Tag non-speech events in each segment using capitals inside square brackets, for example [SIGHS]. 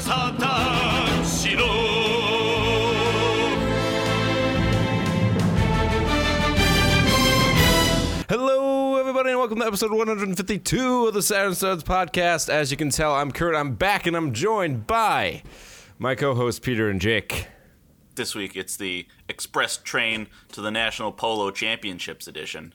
サタしろ Hello, everybody, and welcome to episode 152 of the Saturn Studs podcast. As you can tell, I'm Kurt. I'm back, and I'm joined by my co-hosts Peter and Jake. This week it's the express train to the National Polo Championships edition.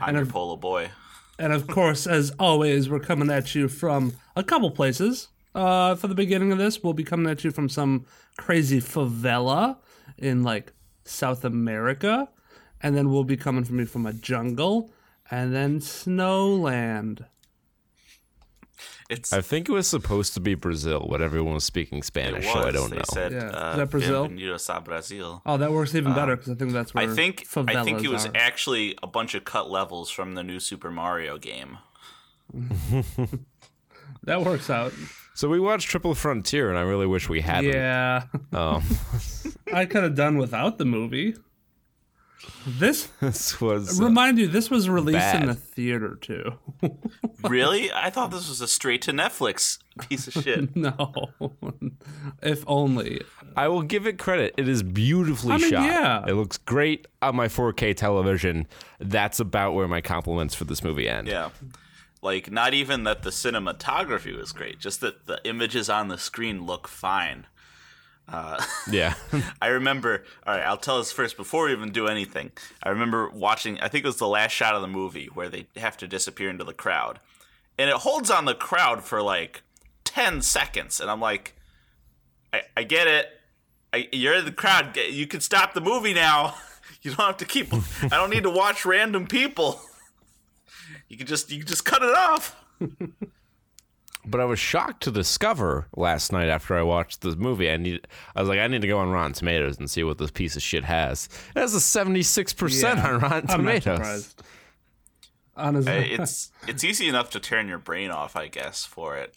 I'm And your if- polo boy. And of course, as always, we're coming at you from a couple places. Uh, for the beginning of this, we'll be coming at you from some crazy favela in like South America, and then we'll be coming from you from a jungle, and then snowland. It's I think it was supposed to be Brazil, but everyone was speaking Spanish, was. so I don't they know. Said, Yeah. uh, Is that Brazil? Bienvenidos a Brasil. Oh, that works even better because I think that's where I think I think it was are. actually a bunch of cut levels from the new Super Mario game. [LAUGHS] that works out. So we watched Triple Frontier, and I really wish we hadn't. Yeah, Oh, [LAUGHS] [LAUGHS] I could have done without the movie. This [LAUGHS] this was. uh, remind you, this was released in the theater too. really? I thought this was a straight to Netflix piece of shit. No, if only. I will give it credit. It is beautifully I mean, shot. yeah. It looks great on my 4K television. That's about where my compliments for this movie end. Yeah. Like not even that the cinematography was great, just that the images on the screen look fine. Uh, [LAUGHS] yeah. [LAUGHS] I remember. All right, I'll tell this first before we even do anything. I remember watching. I think it was the last shot of the movie where they have to disappear into the crowd, and it holds on the crowd for like ten seconds, and I'm like, I, I get it. I, you're in the crowd. You can stop the movie now. [LAUGHS] You don't have to keep. I don't need to watch random people. You can just you can just cut it off. [LAUGHS] But I was shocked to discover last night after I watched the movie. I need. I was like, I need to go on Rotten Tomatoes and see what this piece of shit has. It has a seventy-six percent Yeah, on Rotten I'm not Tomatoes. surprised. Honestly, Uh, it's it's easy enough to turn your brain off, I guess, for it.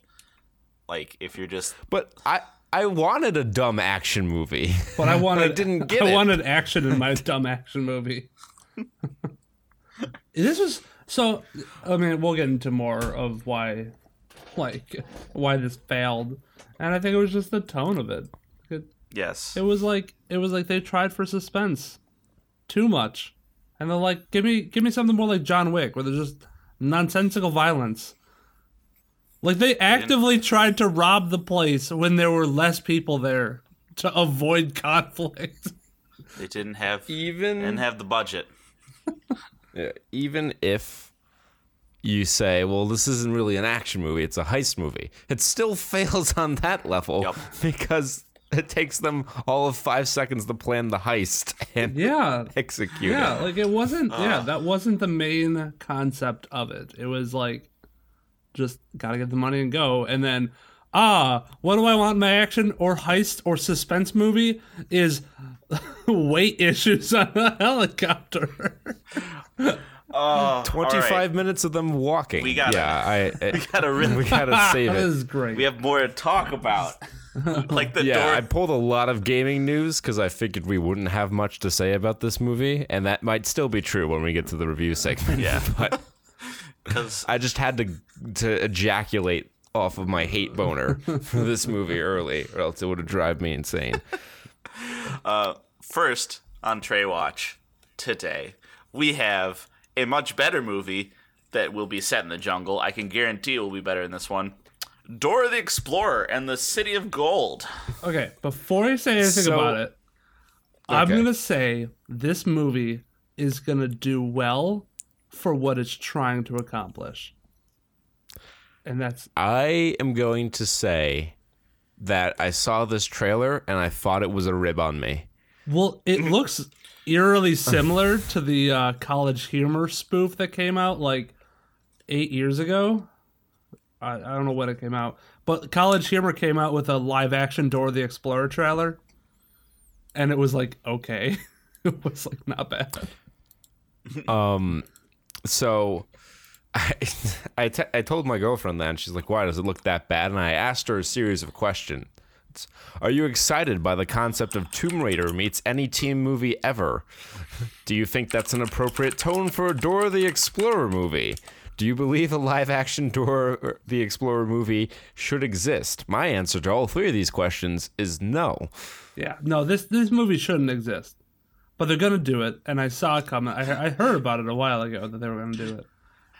Like if you're just But I, I wanted a dumb action movie. but I [LAUGHS] wanted didn't [LAUGHS] get I it. wanted action in my dumb action movie. this was so. I mean, we'll get into more of why, like, why this failed, and I think it was just the tone of it. It, yes. it was like it was like they tried for suspense too much, and they're like, give me give me something more like John Wick, where there's just nonsensical violence. Like they actively tried to rob the place when there were less people there to avoid [LAUGHS] conflict. They didn't have Even didn't have the budget. [LAUGHS] Yeah, even if you say, well, this isn't really an action movie, it's a heist movie, it still [LAUGHS] fails on that level Yup. because it takes them all of five seconds to plan the heist [LAUGHS] and Yeah. execute Yeah, it. like it wasn't uh. yeah, that wasn't the main concept of it. It was like just gotta get the money and go. And then ah, what do I want in my action or heist or suspense movie is [LAUGHS] weight issues on a helicopter. [LAUGHS] Oh, 25 minutes of them walking. We gotta- yeah, I, I, [LAUGHS] We gotta really. we gotta save that it. is great. We have more to talk about. like the Yeah, door. I pulled a lot of gaming news because I figured we wouldn't have much to say about this movie, and that might still be true when we get to the review segment. Yeah. but Because I just had to to ejaculate off of my hate boner for this movie early, or else it would have drive me insane. [LAUGHS] Uh, first on Trey Watch today, we have a much better movie that will be set in the jungle. I can guarantee it will be better than this one. Dora the Explorer and the City of Gold. okay, before I say anything So- about it, I'm gonna say this movie is gonna do well for what it's trying to accomplish. And that's I am going to say that I saw this trailer and I thought it was a rib on me. Well, it [LAUGHS] looks eerily similar to the uh, College Humor spoof that came out like eight years ago. I, I don't know when it came out, but College Humor came out with a live action Dora the Explorer trailer, and it was like okay, [LAUGHS] it was like not bad. Um, so I [LAUGHS] I, told my girlfriend that, and she's like, "Why does it look that bad?" And I asked her a series of questions. Are you excited by the concept of Tomb Raider meets any team movie ever? Do you think that's an appropriate tone for a Dora the Explorer movie? Do you believe a live action Dora the Explorer movie should exist? My answer to all three of these questions is no. Yeah, no, this this movie shouldn't exist, but they're gonna do it, and I saw it coming. I, I heard about it a while ago that they were gonna do it.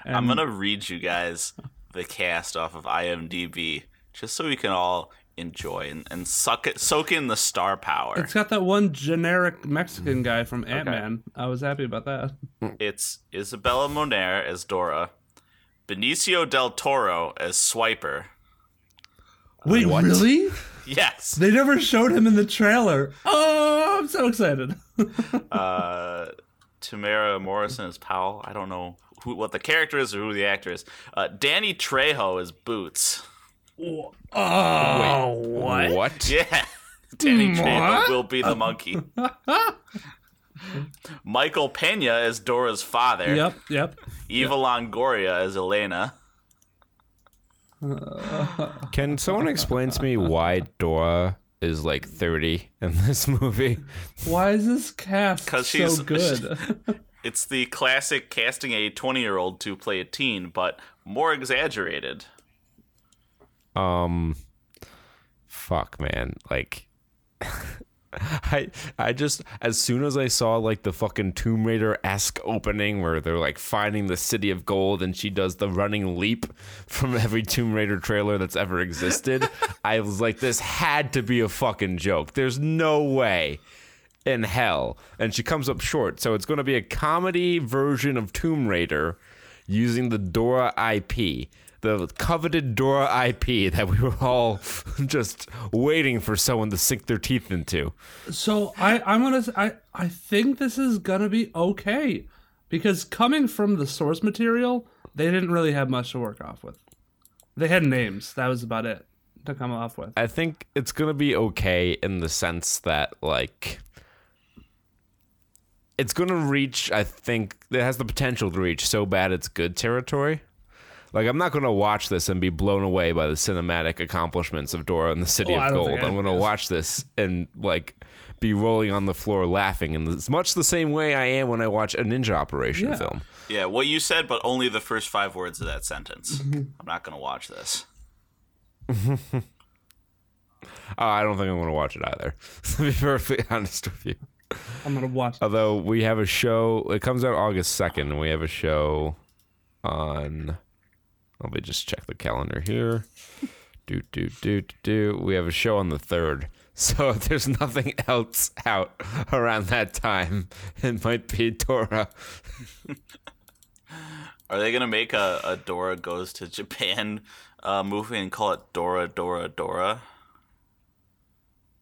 And I'm gonna read you guys the cast off of IMDb just so we can all enjoy and, and suck it, soak in the star power. It's got that one generic Mexican guy from Ant Man. I was happy about that. It's Isabella Moner as Dora, Benicio del Toro as Swiper. Wait, really? Yes. They never showed him in the trailer. Oh, I'm so excited. [LAUGHS] uh, Temuera Morrison as Powell. I don't know who what the character is or who the actor is. Uh, Danny Trejo is Boots. oh, what? What? Yeah. [LAUGHS] Danny Trejo will be the monkey. [LAUGHS] Michael Pena is Dora's father. Yep, yep. Eva Longoria is Elena. [LAUGHS] Can someone explain to me why Dora is like 30 in this movie? Why is this cast 'Cause so she's- good? It's the classic casting a 20 year old to play a teen, but more exaggerated. Um, fuck, man. Like, [LAUGHS] I I just as soon as I saw like the fucking Tomb Raider esque opening where they're like finding the city of gold and she does the running leap from every Tomb Raider trailer that's ever existed, [LAUGHS] I was like, this had to be a fucking joke. There's no way in hell. And she comes up short. So it's going to be a comedy version of Tomb Raider using the Dora IP, the coveted Dora IP [LAUGHS] that we were all [LAUGHS] just waiting for someone to sink their teeth into. So I, I'm gonna, I, I think this is gonna be okay, because coming from the source material, they didn't really have much to work off with. They had names. That was about it to come off with. I think it's going to be okay in the sense that, like, it's going to reach, I think, it has the potential to reach so bad it's good territory. Like, I'm not going to watch this and be blown away by the cinematic accomplishments of Dora and the City Oh, of Gold. I'm going to watch this and, like, be rolling on the floor laughing in as much the same way I am when I watch a ninja operation Yeah. film. Yeah, what you said, but only the first five words of that sentence. I'm not going to watch this. [LAUGHS] Uh, I don't think I'm going to watch it either. [LAUGHS] to be perfectly honest with you. I'm gonna watch. Although we have a show, it comes out August 2nd, and we have a show on. Let me just check the calendar here. [LAUGHS] Do, do, do, do, do. We have a show on the 3rd. [LAUGHS] So if there's nothing else out around that time, it might be Dora. Are they going to make a, a Dora Goes to Japan uh, movie and call it Dora, Dora, Dora?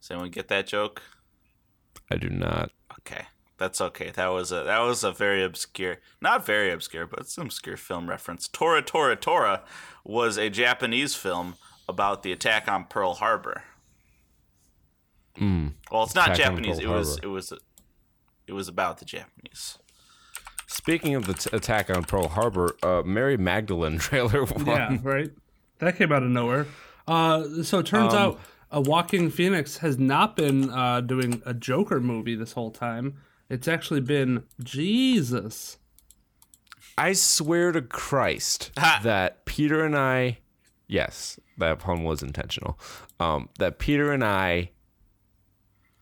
Does anyone get that joke? I do not. Okay, that's okay. That was a that was a very obscure, not very obscure, but it's an obscure film reference. Tora Tora Tora was a Japanese film about the attack on Pearl Harbor. Well, it's not. Attack Japanese. It was it was it was about the Japanese. Speaking of the t- attack on Pearl Harbor, uh, Mary Magdalene [LAUGHS] trailer one. Yeah, right. That came out of nowhere. Uh, so it turns Um, out uh, Joaquin Phoenix has not been uh, doing a Joker movie this whole time. It's actually been Jesus. I swear to Christ [LAUGHS] Ha. that Peter and I, yes, that pun was intentional. Um, that Peter and I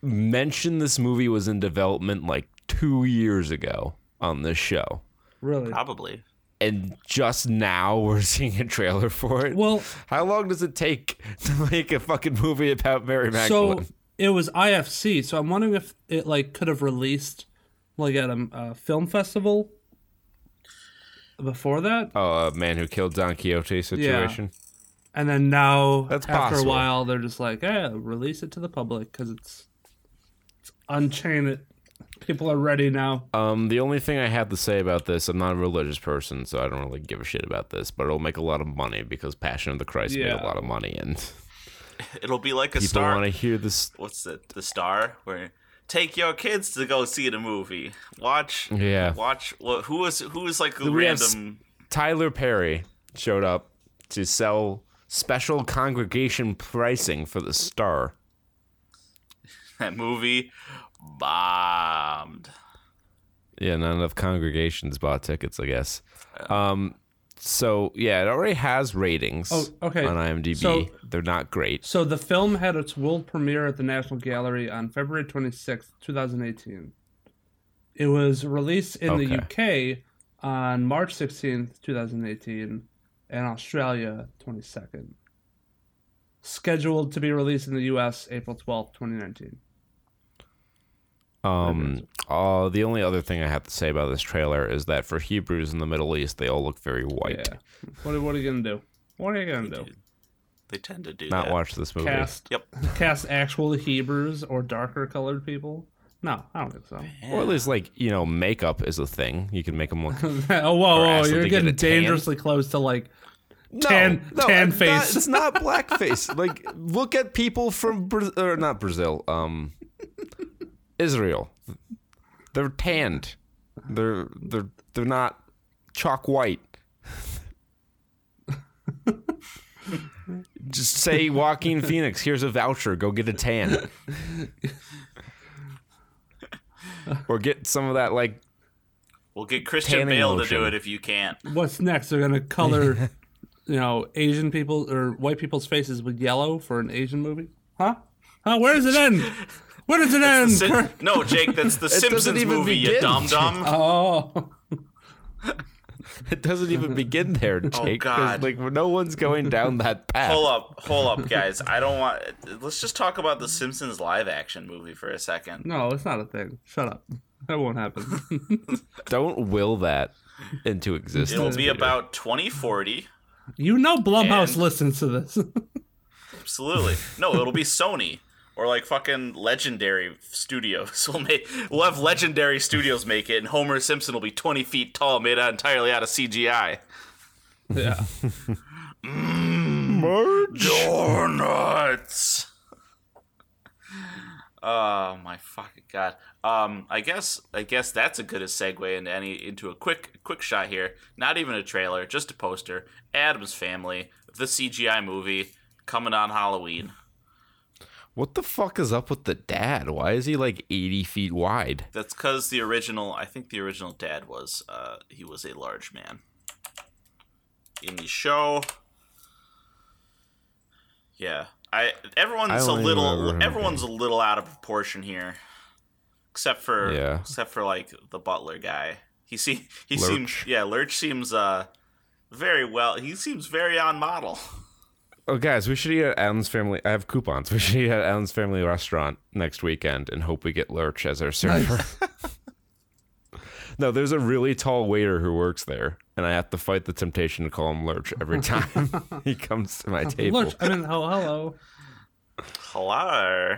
mentioned this movie was in development like two years ago on this show, Really? Probably. And just now [LAUGHS] we're seeing a trailer for it. Well, how long does it take to make a fucking movie about Mary Magdalene? so it was IFC. So I'm wondering if it like could have released like at a uh, film festival before that, oh, a man who killed Don Quixote situation. and then now That's after possible. a while they're just like, eh, release it to the public because it's, it's unchain it. People are ready now. Um, the only thing I have to say about this, I'm not a religious person, so I don't really give a shit about this, but it'll make a lot of money because Passion of the Christ made a lot of money, and [LAUGHS] It'll be like a people star. want to hear this. [LAUGHS] What's the the star where take your kids to go see the movie. Watch. Yeah. Watch. What? Who was who was like the We random? Tyler Perry showed up to sell special congregation pricing for the star. [LAUGHS] That movie bombed. Yeah, not enough congregations bought tickets, I guess. Um, So yeah, it already has ratings. Oh, okay. On IMDb, So- they're not great. So the film had its world premiere at the National Gallery on February 26th, 2018. It was released in the UK on March 16th, 2018, and Australia 22nd. Scheduled to be released in the US April 12th, 2019. Um, uh, the only other thing I have to say about this trailer is that for Hebrews in the Middle East, they all look very white. Yeah. What, what are you going to do? What are you going to do? They tend to do Not that. watch this movie. Cast Yep. cast actual Hebrews or darker colored people? No, I don't think so. Or at least like you know, makeup is a thing. You can make them look. [LAUGHS] oh, whoa, whoa! You're to get getting tan. dangerously close to like No, Tan- tan face. Not, it's not [LAUGHS] blackface. like look at people from Bra- or not Brazil, um, Israel. They're tanned. They're they're they're not chalk white. [LAUGHS] Just say Joaquin Phoenix. Here's a voucher. Go get a tan. [LAUGHS] or get some of that like We'll get Christian Tanning Bale to do it if you can't. what's next? They're gonna color, [LAUGHS] you know, Asian people or white people's faces with yellow for an Asian movie? Huh? Huh? Where does it end? Where does it end? Sin- no, Jake, that's the [LAUGHS] Simpsons even movie, you begin. dum dum. oh, it doesn't even begin there, [LAUGHS] oh, Jake. Oh, God. Like no one's going down that path. Hold up, hold up, [LAUGHS] guys. I don't want. Let's just talk about the Simpsons live action movie for a second. no, it's not a thing. Shut up. That won't happen. Don't will that into existence. It'll be Peter. about 2040. you know, Blumhouse And- listens to this. Absolutely. No, it'll be Sony or like fucking Legendary Studios. [LAUGHS] We'll make. We'll have Legendary Studios make it, and Homer Simpson will be 20 feet tall, made out entirely out of CGI. yeah. Donuts. Oh my fucking god. Um, I guess I guess that's a good a segue into any into a quick quick shot here. Not even a trailer, just a poster. Addams Family, the CGI movie coming on Halloween. What the fuck is up with the dad? Why is he like 80 feet wide? That's because the original. I think the original dad was uh he was a large man. In the show, yeah, I everyone's I a little everyone's a little out of proportion here, except for Yeah. except for like the butler guy. He see he Lurch. seems yeah Lurch seems uh very well. He seems very on model. [LAUGHS] Oh, guys, we should eat at Addams Family. I have coupons. [LAUGHS] We should eat at Addams Family Restaurant next weekend and hope we get Lurch as our server. [LAUGHS] [LAUGHS] no, there's a really tall waiter who works there, and I have to fight the temptation to call him Lurch every time he comes to my table. Look, I mean, hello. Hello.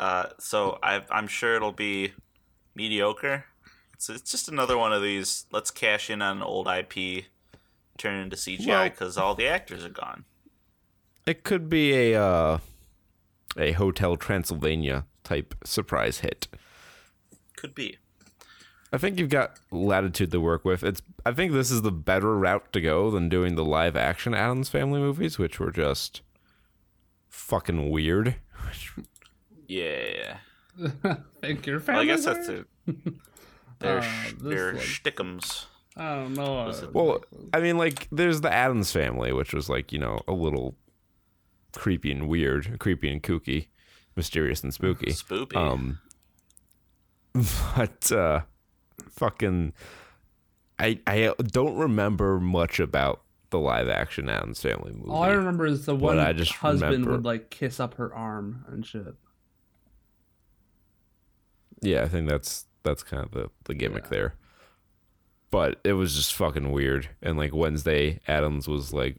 Uh, so I, I'm sure it'll be mediocre. It's, it's just another one of these. Let's cash in on an old IP, turn into CGI Well- because all the actors are gone. It could be a uh, a Hotel Transylvania type surprise hit. Could be. I think you've got latitude to work with. It's I think this is the better route to go than doing the live action Addams Family movies, which were just fucking weird. Yeah. [LAUGHS] Think your Well, I guess that's it. [LAUGHS] They're, Uh, they're one. stickums. I don't know. uh, Well, I mean, like, there's the Addams Family, which was like you know a little creepy and weird, creepy and kooky, mysterious and spooky. Spooky. Um, [LAUGHS] but uh, fucking, I I don't remember much about the live action Addams Family movie. All I remember is the one I just husband remember- would like kiss up her arm and shit. Yeah, I think that's that's kind of the the gimmick Yeah. there. But it was just fucking weird, and like Wednesday Addams was like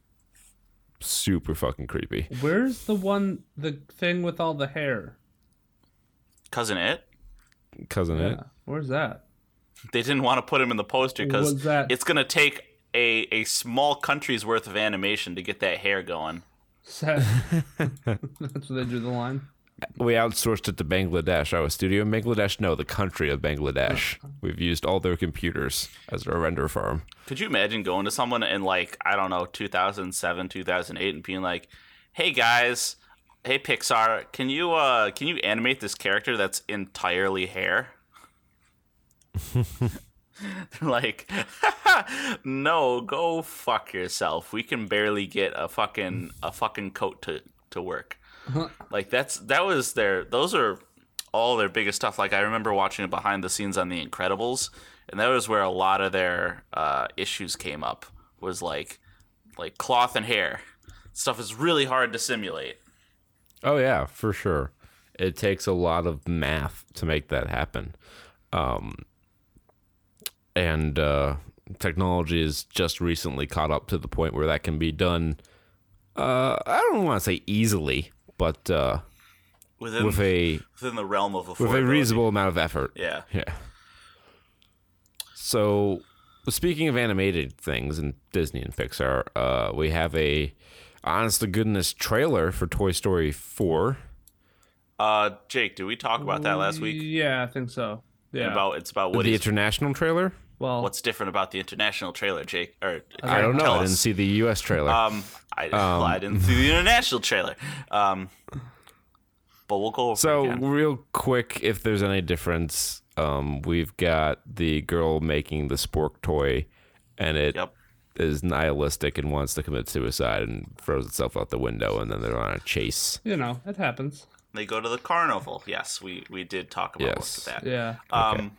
super fucking creepy. Where's the one, the thing with all the hair? Cousin It. Cousin it. Where's that? They didn't want to put him in the poster because it's gonna take a a small country's worth of animation to get that hair going. Set. [LAUGHS] That's where they drew the line. We outsourced it to Bangladesh. Our studio in Bangladesh, no, the country of Bangladesh. We've used all their computers as our render farm. Could you imagine going to someone in like I don't know 2007, 2008 and being like, "Hey guys, hey Pixar, can you uh can you animate this character that's entirely hair?" They're [LAUGHS] [LAUGHS] like, [LAUGHS] no, go fuck yourself. We can barely get a fucking a fucking coat to to work. [LAUGHS] like that's that was their those are all their biggest stuff. Like I remember watching it behind the scenes on The Incredibles, and that was where a lot of their uh, issues came up. Was like like cloth and hair stuff is really hard to simulate. Oh yeah, for sure. It takes a lot of math to make that happen. Um, and uh, technology has just recently caught up to the point where that can be done. Uh, I don't want to say easily, but uh, Within with a within the realm of with a reasonable amount of effort. Yeah. Yeah. So, speaking of animated things in Disney and Pixar, uh, we have a honest to goodness trailer for Toy Story 4. Uh, Jake, did we talk about that last week? Yeah, I think so. Yeah. About it's about what the international trailer? Well, What's different about the international trailer, Jake? Or I don't know. tell I didn't see the US trailer. Um, I, well, I didn't see the [LAUGHS] international trailer. Um, but we'll go over so, again. real quick, if there's any difference, um, we've got the girl making the spork toy, and it is Yep. nihilistic and wants to commit suicide and throws itself out the window, and then they're on a chase. you know, it happens. They go to the carnival. Yes, we we did talk about Yes. most of that. Yeah. Um,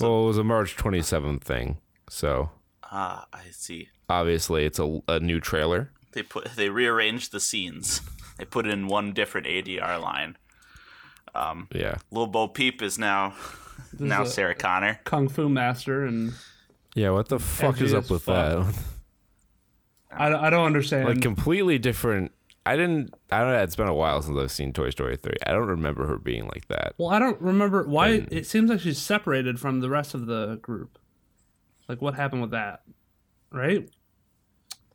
well, it was a March 27th thing, so ah, I see. obviously it's a, a new trailer. They put they rearranged the scenes. They put in one different ADR line. Um, Yeah. Lil Bo Peep is now now a- Sarah Connor. Kung Fu Master, and Yeah, what the fuck is up with fuck. that? I, I don't understand. like completely different. I didn't. I don't know. It's been a while since I've seen Toy Story three. I don't remember her being like that. well, I don't remember why. it seems like she's separated from the rest of the group. Like, what happened with that? Right?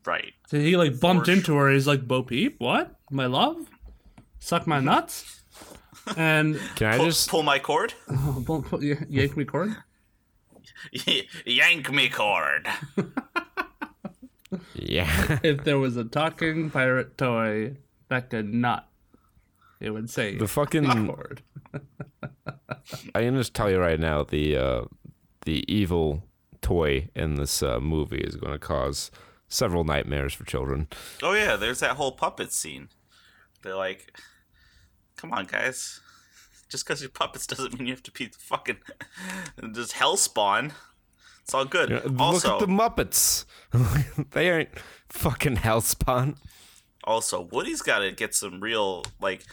Right. So he like bumped For into her. He's like, "Bo Peep, what? My love, suck my nuts." [LAUGHS] And Can I Pull, just? pull my cord. [LAUGHS] pull, pull, y- yank me cord. [LAUGHS] Yank me cord. Yeah. [LAUGHS] If there was a talking pirate toy that could not, it would say the fucking. cord. [LAUGHS] I can just tell you right now. The uh, the evil toy in this uh, movie is going to cause several nightmares for children. Oh yeah, there's that whole puppet scene. They're like, "Come on, guys! Just because you're puppets doesn't mean you have to be the fucking [LAUGHS] just hell spawn. It's all good." also, Look at the Muppets. [LAUGHS] they aren't fucking hellspawn. also, Woody's got to get some real like.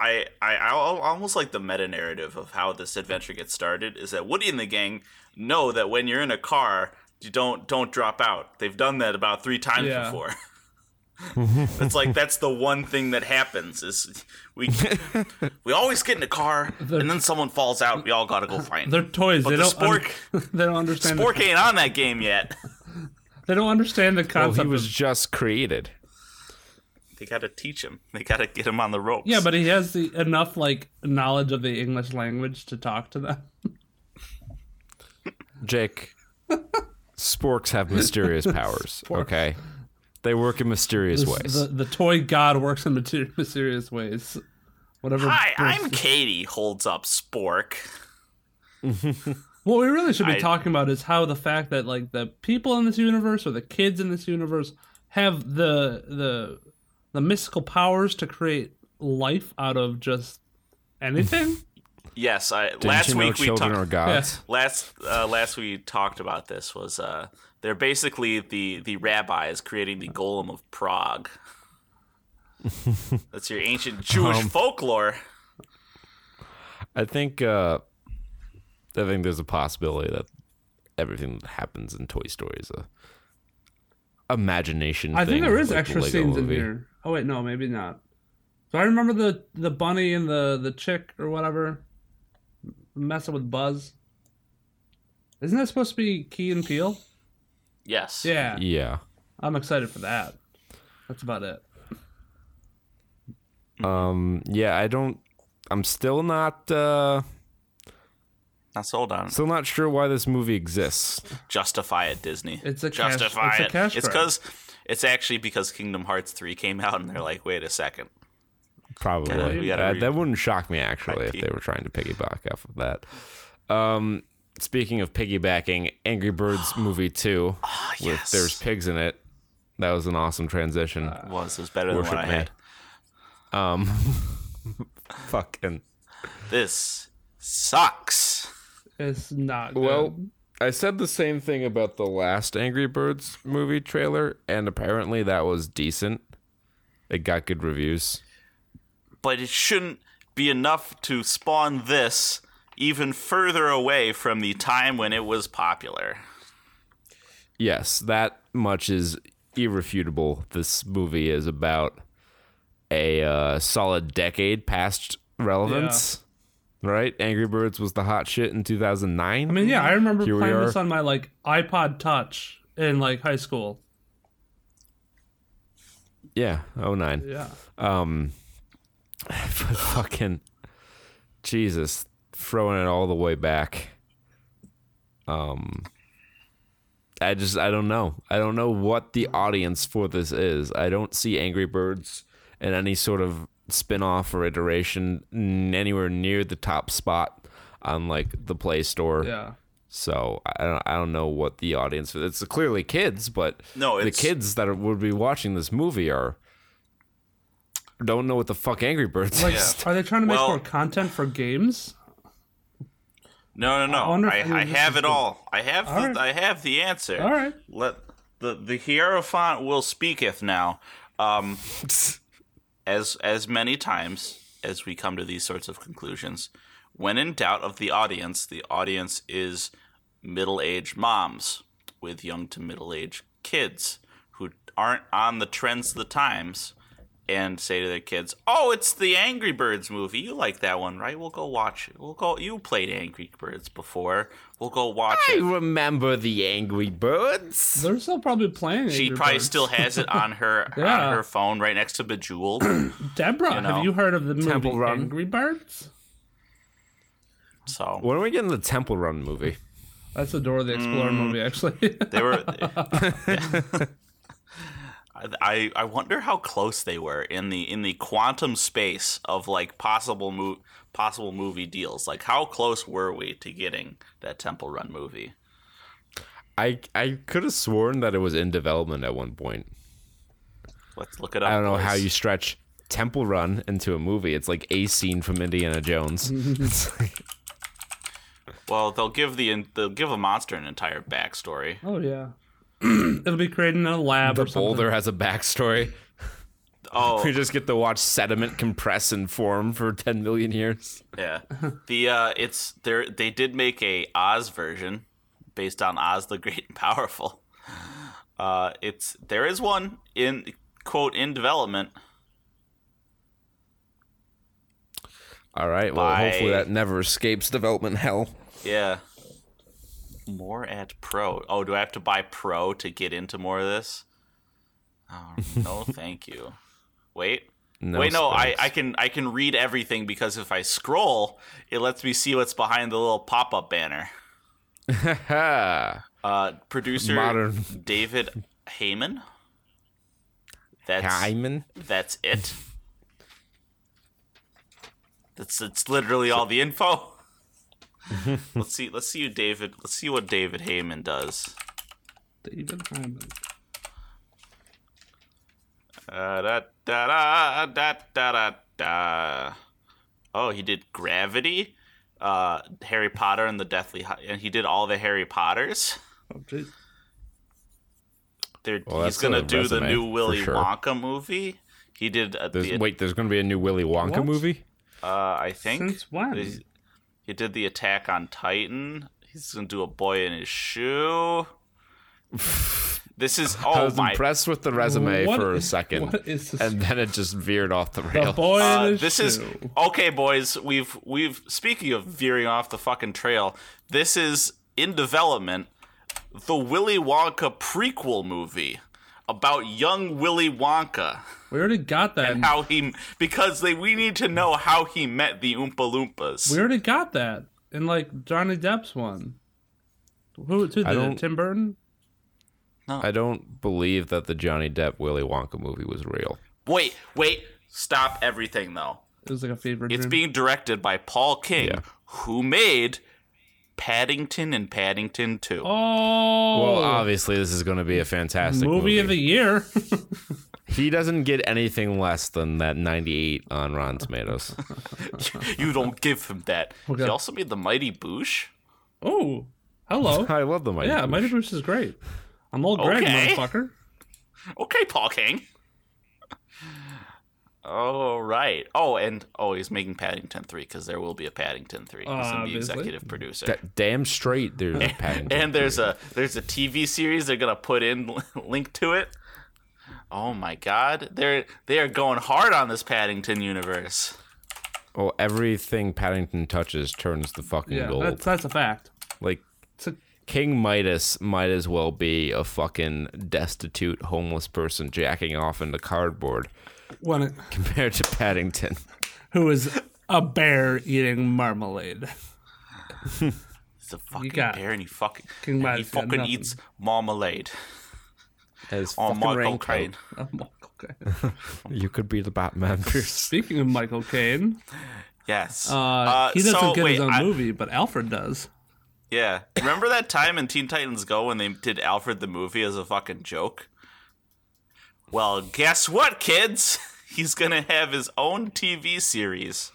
I, I I almost like the meta narrative of how this adventure gets started is that Woody and the gang know that when you're in a car, you don't don't drop out. They've done that about three times Yeah. before. [LAUGHS] [LAUGHS] it's like that's the one thing that happens is we we always get in a car and then someone falls out. We all gotta go find. They're toys. But they the don't. un- spork [LAUGHS] they don't understand. spork The, ain't on that game yet. [LAUGHS] they don't understand the Well, concept. he was of, just created. They gotta teach him. They gotta get him on the ropes. yeah, but he has the enough like knowledge of the English language to talk to them. Jake, sporks have mysterious powers. Okay, they work in mysterious ways. The the toy god works in mater- [LAUGHS] mysterious ways. Whatever. Hi, I'm bursts- Katie. Holds up Spork. What we really should be I- talking about is how the fact that like the people in this universe or the kids in this universe have the the the mystical powers to create life out of just anything. [LAUGHS] Yes, I Didn't last you know week we talked. are last uh, last we talked about this was uh, they're basically the the rabbis creating the golem of Prague. That's your ancient Jewish Um, folklore. I think uh, I think there's a possibility that everything that happens in Toy Story is a imagination. I think there is like extra Lego scenes in here. Oh wait, no, maybe not. So I remember the the bunny and the the chick or whatever messing with Buzz. Isn't that supposed to be Key and Peele? Yes. Yeah, Yeah. I'm excited for that. That's about it. Um. Yeah. I don't. I'm still not. Uh, Not sold on. it. still not sure why this movie exists. Justify it, Disney. It's a cash- justify it's a it. cash it's grab. because it's actually because Kingdom Hearts three came out and they're like, wait a second. Probably. Gotta- we gotta Uh, re- that wouldn't shock me actually if IP. they were trying to piggyback off of that. Um. Speaking of piggybacking, Angry Birds [GASPS] movie two with there's pigs in it. That was an awesome transition. It was. It was better than what I me. had. Um, [LAUGHS] fucking. This sucks. It's not good. Well, I said the same thing about the last Angry Birds movie trailer, and apparently that was decent. It got good reviews. But it shouldn't be enough to spawn this even further away from the time when it was popular. Yes, that much is irrefutable. This movie is about a uh, solid decade past relevance. Right? Angry Birds was the hot shit in 2009. I mean, yeah, I remember Here playing this on my like iPod Touch in like high school. yeah, 09. Yeah. Um, [LAUGHS] fucking Jesus, throwing it all the way back. Um, I just I don't know. I don't know what the audience for this is. I don't see Angry Birds in any sort of spin-off or iteration anywhere near the top spot on like the Play Store. Yeah. So I don't, I don't know what the audience. It's clearly kids, but No, the kids that are, would be watching this movie are don't know what the fuck Angry Birds Like, is. are they trying to make Well- more content for games? No, no, no. I, I, this have it all. I have All the right. I have the answer. All right. Let the the hierophant will speaketh now. Um, [LAUGHS] as as many times as we come to these sorts of conclusions, when in doubt of the audience, the audience is middle-aged moms with young to middle-aged kids who aren't on the trends of the times and say to their kids, "Oh, it's the Angry Birds movie. You like that one, right? We'll go watch it. We'll go. You played Angry Birds before. We'll go watch I it." remember the Angry Birds. They're still probably playing. She probably Birds. still has it on [LAUGHS] her Yeah. on her phone right next to Bejeweled. [CLEARS THROAT] Deborah, you know. have you heard of the movie Temple Run. Angry Birds? So When are we getting the Temple Run movie? That's the Dora the Explorer Mm. movie, actually. they were. [LAUGHS] [LAUGHS] I I wonder how close they were in the in the quantum space of like possible mo- possible movie deals. Like how close were we to getting that Temple Run movie? I I could have sworn that it was in development at one point. Let's look it up. I don't know how you stretch Temple Run into a movie. It's like a scene from Indiana Jones. It's [LAUGHS] like- [LAUGHS] Well, they'll give the they'll give a monster an entire backstory. oh yeah. [CLEARS THROAT] It'll be created in a lab the or something. boulder has a backstory. [LAUGHS] Oh, [LAUGHS] We just get to watch sediment compress and form for 10 million years. Yeah. The uh it's there they did make a Oz version based on Oz the Great and Powerful. Uh it's there is one in quote in development. All right. Well, Bye. hopefully that never escapes development hell. Yeah. More at Pro. Oh, do I have to buy Pro to get into more of this? Oh, no, [LAUGHS] thank you. Wait. No Wait, no, I. I can I can read everything because if I scroll, it lets me see what's behind the little pop-up banner. [LAUGHS] Uh, producer Modern. David Heyman. That's Hyman. that's it. [LAUGHS] That's it's literally all the info. [LAUGHS] let's see. Let's see you, David. Let's see what David Heyman does. David Hyman. Uh, da, da, da, da, da, da, da. Oh, he did Gravity, uh, Harry Potter and the Deathly, Ho- and he did all the Harry Potters. Oh, geez. They're, Well, he's gonna a do the new Willy sure. Wonka movie. He did uh, There's, the wait, there's going to be a new Willy Wonka What? movie? Uh, I think. Since when? He's- He did the Attack on Titan. He's gonna do a boy in his shoe. This is [LAUGHS] I oh was my. impressed with the resume What for a is- second. what is this? And then it just veered off the the rails. boy in Uh, his this is shoe. okay, boys. We've we've speaking of veering off the fucking trail. This is in development. The Willy Wonka prequel movie about young Willy Wonka We already got that. and how he because they we need to know how he met the Oompa Loompas. we already got that in like Johnny Depp's one. Who, who did I don't- it? Tim Burton? I don't believe that the Johnny Depp Willy Wonka movie was real. Wait, wait, stop everything though. It was like a fever It's dream. being directed by Paul King, Yeah. who made Paddington and Paddington 2. Oh, Well, obviously, this is going to be a fantastic movie, movie. of the year. [LAUGHS] he doesn't get anything less than that 98 on Rotten Tomatoes. [LAUGHS] You don't give him that. [LAUGHS] Okay. He also made The Mighty Boosh. oh, hello. I love the Mighty yeah, Boosh. Mighty Boosh is great. I'm old Greg, Okay. motherfucker. Okay, Paul King. All right. Oh, and oh, he's making Paddington 3 because there will be a Paddington 3. He's in the Obviously. executive producer. Da- damn straight there's a [LAUGHS] Paddington. and there's a there's a TV series they're gonna put in link to it. Oh my god, they're they are going hard on this Paddington universe. Well, everything Paddington touches turns to fucking Yeah, gold. that's that's a fact. like It's a, King Midas might as well be a fucking destitute homeless person jacking off into cardboard when it, [LAUGHS] compared to Paddington. who is a bear eating marmalade. He's a fucking got- bear and he fucking King and he Midas got fucking nothing. eats marmalade. As [LAUGHS] Oh, fucking Michael raincoat. Caine. [LAUGHS] Oh, okay. You could be the Batman, Pierce. Speaking of Michael Caine, Yes. uh, he doesn't so, get wait, his own I- movie, but Alfred does. Yeah. Remember that time in Teen Titans Go when they did Alfred the movie as a fucking joke? Well, guess what, kids? [LAUGHS] He's gonna have his own TV series.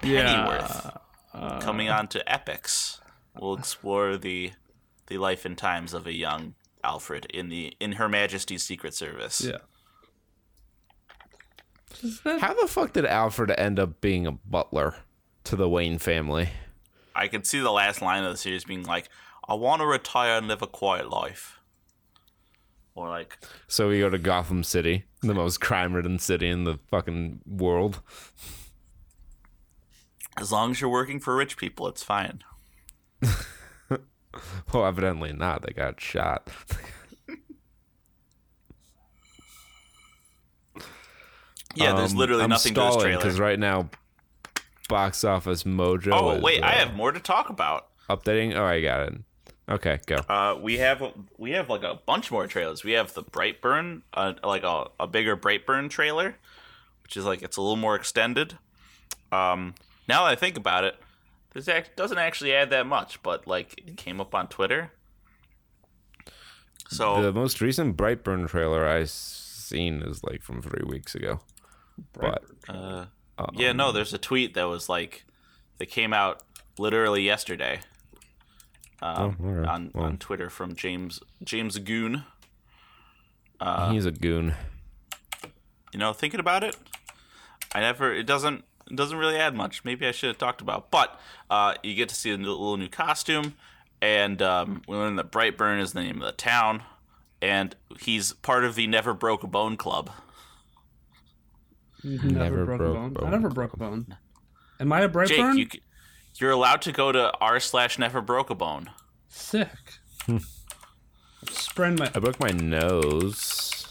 Pennyworth. coming on to Epix. We'll explore the the life and times of a young Alfred in the in Her Majesty's Secret Service. Yeah. That- How the fuck did Alfred end up being a butler to the Wayne family? I could see the last line of the series being like, "I want to retire and live a quiet life," or like, So we go to Gotham City, the most crime-ridden city in the fucking world. "As long as you're working for rich people, it's fine." [LAUGHS] Well, evidently not. They got shot. [LAUGHS] Yeah, there's Um, literally I'm nothing to this trailer. because right now, box office mojo. oh is, wait, I uh, have more to talk about. updating. Oh, I got it. Okay, go. Uh, we have we have like a bunch more trailers. We have the Brightburn, uh, like a, a bigger Brightburn trailer, which is like it's a little more extended. Um, now that I think about it, this act doesn't actually add that much, but like it came up on Twitter. So The most recent Brightburn trailer I seen is like from three weeks ago. But uh, yeah, no, there's a tweet that was like that came out literally yesterday um, Oh, all right. on Well. on Twitter from James James Goon. he's a goon. you know, thinking about it, I never. It doesn't. It doesn't really add much. Maybe I should have talked about. But uh, you get to see a new- little new costume, and um, we learn that Brightburn is the name of the town, and he's part of the Never Broke a Bone Club. Never, Never broke, broke a bone. bone. I never broke a bone. Am I a Jake, Brightburn? you, c- you're allowed to go to r slash Never Broke a Bone. Sick. Sprain my. I broke my nose.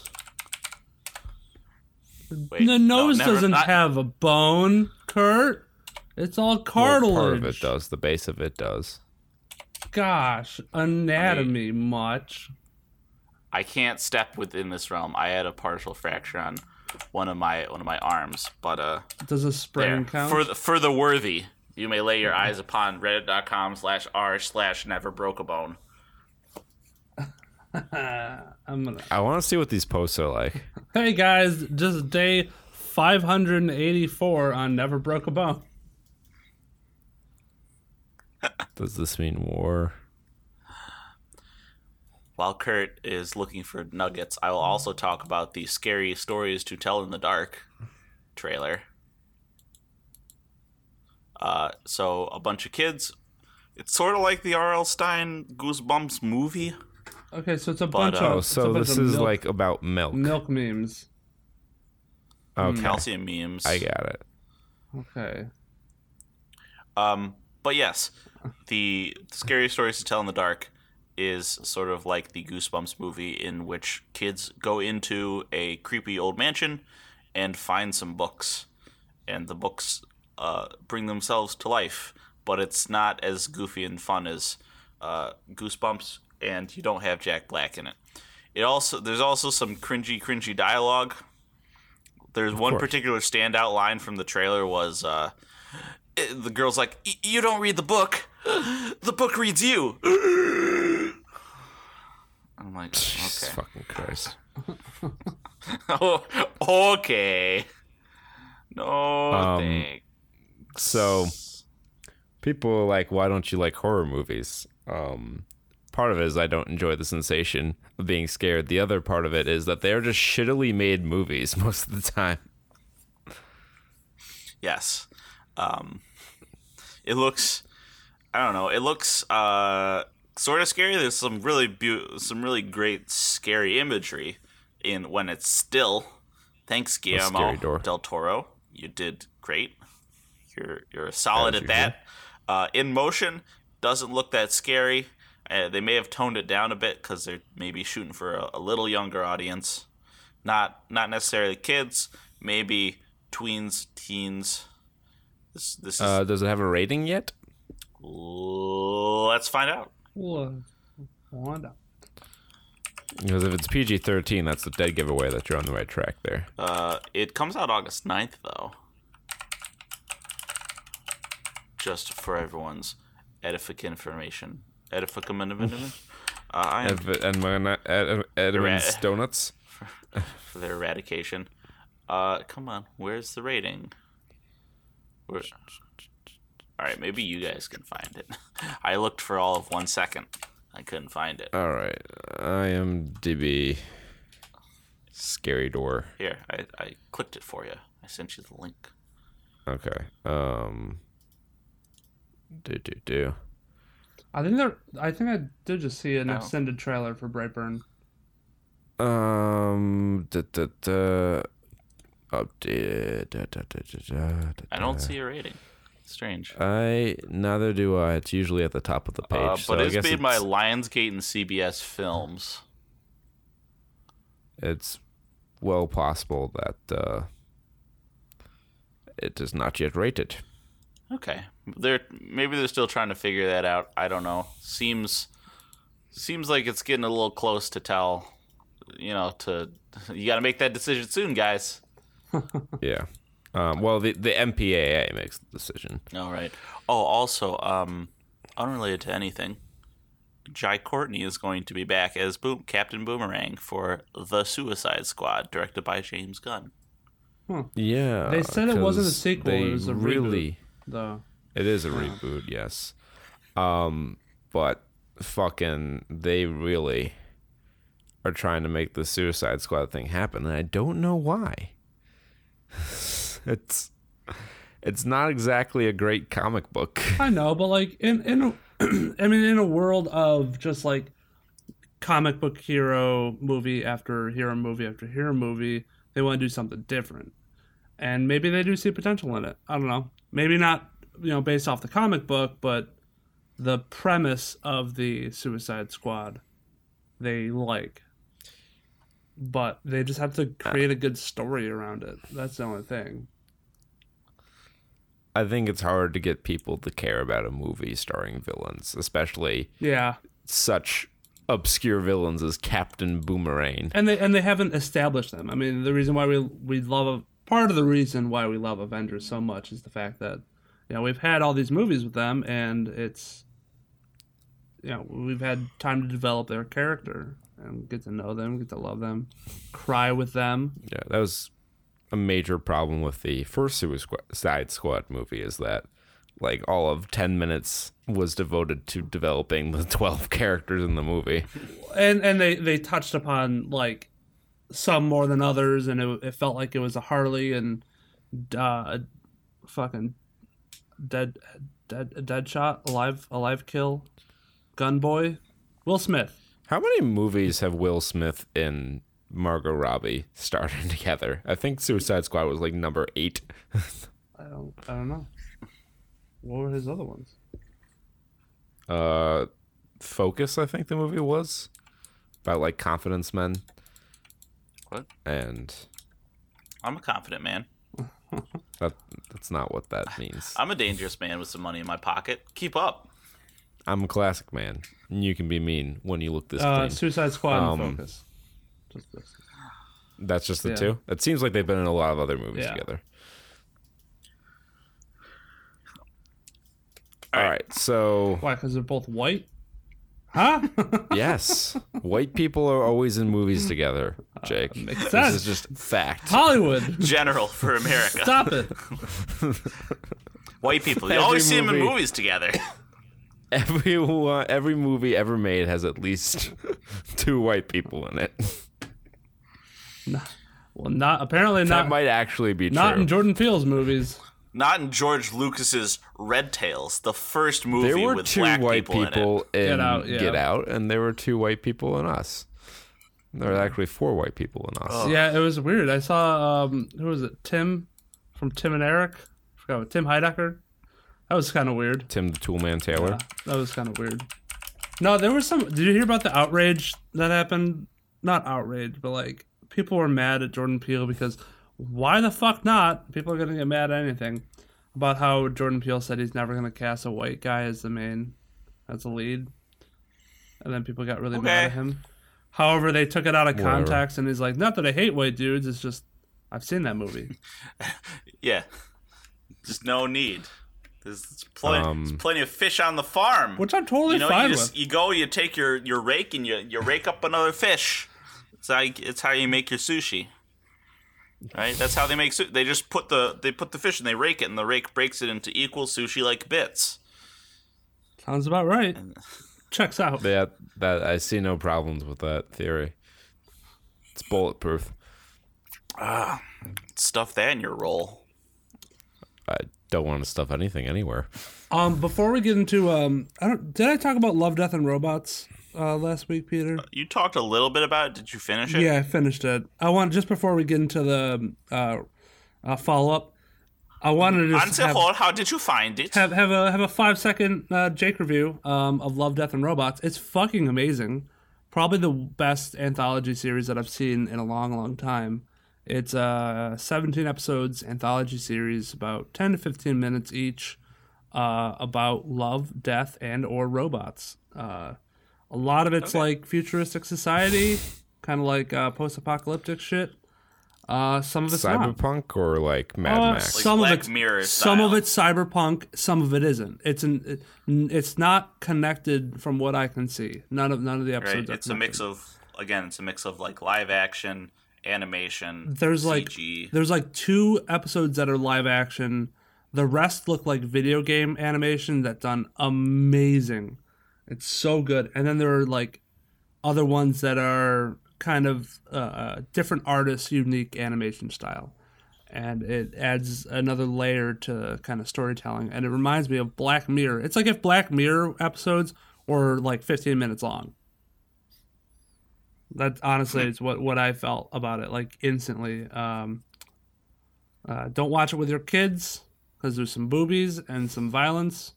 Wait, the no, nose never- doesn't not- have a bone, Kurt. It's all Well, cartilage. part of it does. The base of it does. Gosh, anatomy much. I can't step within this realm. I had a partial fracture on one of my one of my arms, but uh. Does a sprain There. count? For the, for the worthy, you may lay your eyes upon reddit.com slash r slash never broke a bone. [LAUGHS] I'm gonna. I want to see what these posts are like. [LAUGHS] Hey guys, just day 584 on Never Broke a Bone. [LAUGHS] Does this mean war? While Kurt is looking for nuggets, I will also talk about the scary stories to tell in the dark trailer. Uh, so a bunch of kids. It's sort of like the R.L. Stine Goosebumps movie. Okay, so it's a bunch uh, of. Oh, so this of is milk, like about milk. milk memes. Okay, Calcium memes. I got it. Okay. Um, but yes, the scary stories to tell in the dark is sort of like the Goosebumps movie, in which kids go into a creepy old mansion and find some books, and the books uh, bring themselves to life. But it's not as goofy and fun as uh, Goosebumps, and you don't have Jack Black in it. It also there's also some cringy, cringy dialogue. There's one course. particular standout line from the trailer was. Uh, it- the girl's like, "Y- "You don't read the book. the book reads you. [LAUGHS] I'm like, Jesus okay. fucking Christ. [LAUGHS] Oh, okay. No, Um, thanks. So people are like, why don't you like horror movies? Um, part of it is I don't enjoy the sensation of being scared. The other part of it is that they're just shittily made movies [LAUGHS] most of the time. Yes. Um, it looks. I don't know. It looks uh, sort of scary. There's some really beau- some really great scary imagery in when it's still. Thanks, Guillermo del Toro. You did great. You're you're solid at that. Uh, in motion doesn't look that scary. Uh, they may have toned it down a bit because they're maybe shooting for a, a little younger audience, not not necessarily kids, maybe tweens, teens. This this is Uh, does it have a rating yet? Let's find out. Whoa. Wanda. Because if it's PG 13, that's a dead giveaway that you're on the right track there. Uh, it comes out August 9th, though. Just for everyone's edific information. Edific [LAUGHS] uh, I am Ev- and my- Ed- Edwin's [LAUGHS] Donuts. [LAUGHS] for their eradication. Uh, come on, where's the rating? Where... All right, maybe you guys can find it. I looked for all of one second. I couldn't find it. All right. IMDb. Scary door. Here, I, I clicked it for you. I sent you the link. Okay. Um. Do do do. I think there. I think I did just see an Oh. extended trailer for Brightburn. Um. Da, da, da. Update. Da, da, da, da, da, da, I don't see a rating. Strange. I neither do I. It's usually at the top of the page. Uh, but I it's made by it's, Lionsgate and CBS Films. it's well possible that uh, it is not yet rated. Okay, they're maybe they're still trying to figure that out. I don't know. Seems seems like it's getting a little close to tell. You know, to [LAUGHS] you got to make that decision soon, guys. [LAUGHS] Yeah. Um, well, the the MPAA makes the decision. All right. Oh, also, um, unrelated to anything, Jai Courtney is going to be back as Boom Captain Boomerang for The Suicide Squad, directed by James Gunn. Yeah. They said it wasn't a sequel, it was a reboot. Though. It is a reboot, yes. Um, but fucking, they really are trying to make the Suicide Squad thing happen, and I don't know why. [LAUGHS] it's it's not exactly a great comic book. [LAUGHS] I know, but like in in a, [CLEARS THROAT] I mean in a world of just like comic book hero movie after hero movie after hero movie, they want to do something different. And maybe they do see potential in it. I don't know. Maybe not, you know, based off the comic book, but the premise of the Suicide Squad they like. But they just have to create a good story around it. That's the only thing. I think it's hard to get people to care about a movie starring villains, especially Yeah. such obscure villains as Captain Boomerang. and they and they haven't established them. I mean, the reason why we we love part of the reason why we love Avengers so much is the fact that you know we've had all these movies with them, and it's you know we've had time to develop their character and get to know them, get to love them, cry with them. Yeah, that was a major problem with the first Suicide Squad movie is that like all of 10 minutes was devoted to developing the [LAUGHS] 12 characters in the movie. and and they they touched upon like some more than others, and it, it felt like it was a Harley and uh, fucking dead dead dead shot alive alive kill gun boy Will Smith. How many movies have Will Smith and Margot Robbie starred [LAUGHS] together? I think Suicide Squad was like number 8. I don't I don't know. What were his other ones? Uh Focus, I think the movie was about like confidence men What? and I'm a confident man. [LAUGHS] that that's not what that means. I'm a dangerous man with some money in my pocket. Keep up. I'm a classic man. And you can be mean when you look this Uh, clean. Suicide Squad Um, and Focus. Just. That's just the Yeah. two. It seems like they've been in a lot of other movies Yeah. together. All right. So Why? Because they're both white. Huh? [LAUGHS] yes, white people are always in movies together. Jake, makes this sense. is just fact. Hollywood. General for America. Stop it. White people. You Every always see them in movie. movies together. [LAUGHS] Every uh, every movie ever made has at least [LAUGHS] two white people in it. Well, not apparently not. That not. might actually be true. not true. in Jordan Peele's movies. Not in George Lucas's Red Tails, the first movie there were with two black white people, in it. people in Get Out, yeah. Get Out, and there were two white people in Us. There were actually four white people in Us. Oh. Yeah, it was weird. I saw um, who was it? Tim from Tim and Eric. I forgot what Tim Heidecker. That was kind of weird. Tim the Toolman Taylor. That was kind of weird. No, there was some. Did you hear about the outrage that happened? Not outrage, but like people were mad at Jordan Peele because why the fuck not? People are gonna get mad at anything about how Jordan Peele said he's never gonna cast a white guy as the main, as the lead, and then people got really mad at him. However, they took it out of Whatever. context, and he's like, "Not that I hate white dudes. It's just I've seen that movie." [LAUGHS] Yeah. Just no need. There's plenty, Um, there's plenty of fish on the farm. Which I'm totally you know, fine you just with. you go, you take your, your rake and you, you rake up another fish. It's like it's how you make your sushi. Right? That's how they make sushi. They just put the they put the fish and they rake it and the rake breaks it into equal sushi like bits. Sounds about right. Checks out. Yeah, that I see no problems with that theory. It's bulletproof. Ah, Stuff that in your roll. I don't want to stuff anything anywhere. Um, before we get into um, I don't did I talk about Love, Death, and Robots uh last week, Peter? You talked a little bit about it. Did you finish it? Yeah, I finished it. I want just before we get into the uh, uh follow up, I wanted to just have, how did you find it? have have a have a five second uh, Jake review um of Love, Death, and Robots. It's fucking amazing. Probably the best anthology series that I've seen in a long, long time. It's a 17 episodes anthology series, about 10 to 15 minutes each, uh, about love, death, and or robots. Uh, a lot of it's like futuristic society, kind of like uh, post-apocalyptic shit. Uh, some of it's not. Cyberpunk or like Mad Uh, Max? some Black of it's Mirror some style. of it's cyberpunk, some of it isn't. It's an it- it's not connected from what I can see. None of none of the right? episodes. are It's a mix of again, it's a mix of like live action, animation. There's like there's like two episodes that are live action. The rest look like video game animation that done amazing. It's so good. And then there are like other ones that are kind of uh, different artists, unique animation style. And it adds another layer to kind of storytelling. And it reminds me of Black Mirror. It's like if Black Mirror episodes were like 15 minutes long. That honestly is what, what I felt about it, like instantly. Um, uh, don't watch it with your kids because there's some boobies and some violence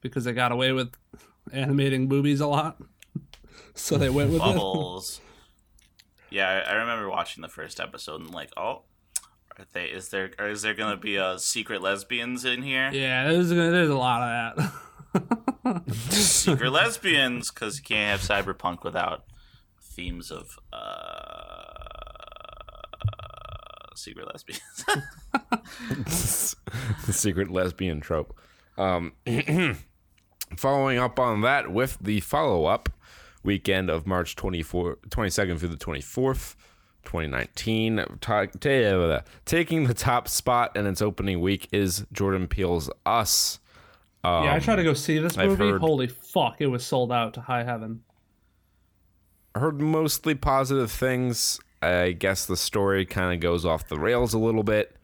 because they got away with animating boobies a lot. [LAUGHS] so they went with it. bubbles. yeah, I, I remember watching the first episode and like, oh, are they? Is there? Or is there gonna be a secret lesbians in here? Yeah, there's there's a lot of that. [LAUGHS] Secret lesbians, because you can't have cyberpunk without themes of uh, secret lesbians. [LAUGHS] the secret lesbian trope. Um, [CLEARS THROAT] following up on that with the follow up weekend of March 24, 22nd through the 24th, 2019. Ta- ta- taking the top spot in its opening week is Jordan Peele's Us. yeah, I tried to go um, see this I've movie. heard- Holy fuck, it was sold out to high heaven. I heard mostly positive things. I guess the story kind of goes off the rails a little bit.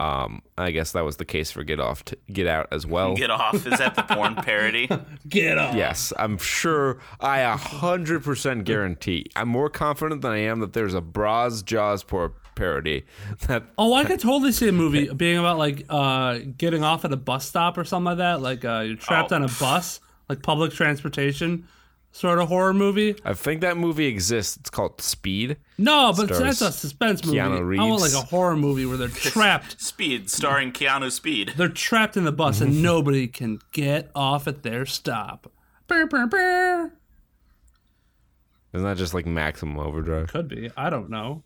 Um, I guess that was the case for Get Off, to Get Out as well. Get off! Is that the porn [LAUGHS] parody? Get Off. Yes, I'm sure. I a hundred percent guarantee. I'm more confident than I am that there's a Bras Jaws por- parody. That Oh, I could totally see a movie [LAUGHS] being about like uh getting off at a bus stop or something like that. Like uh you're trapped Oh. on a bus, like public transportation sort of horror movie. I think that movie exists. It's called Speed. No, but Stars that's a suspense movie. Keanu I want like a horror movie where they're [LAUGHS] trapped. Speed, starring Keanu Speed. They're trapped in the bus and nobody can get off at their stop. Brr, brr, brr. Isn't that just like Maximum Overdrive? Could be. I don't know.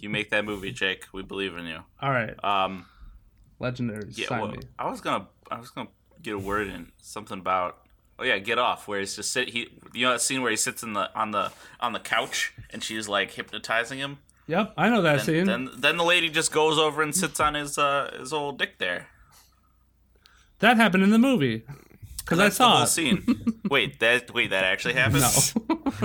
You make that movie, Jake. We believe in you. All right, Um, legendary. yeah, sign well, me. I was gonna, I was gonna get a word in. Something about oh yeah, get off. Where he's just sit. He you know that scene where he sits in the on the on the couch and she's like hypnotizing him. Yep, I know that scene. Then then the lady just goes over and sits on his uh his old dick there. that happened in the movie because I That's the saw whole it. scene. [LAUGHS] wait, that wait that actually happened.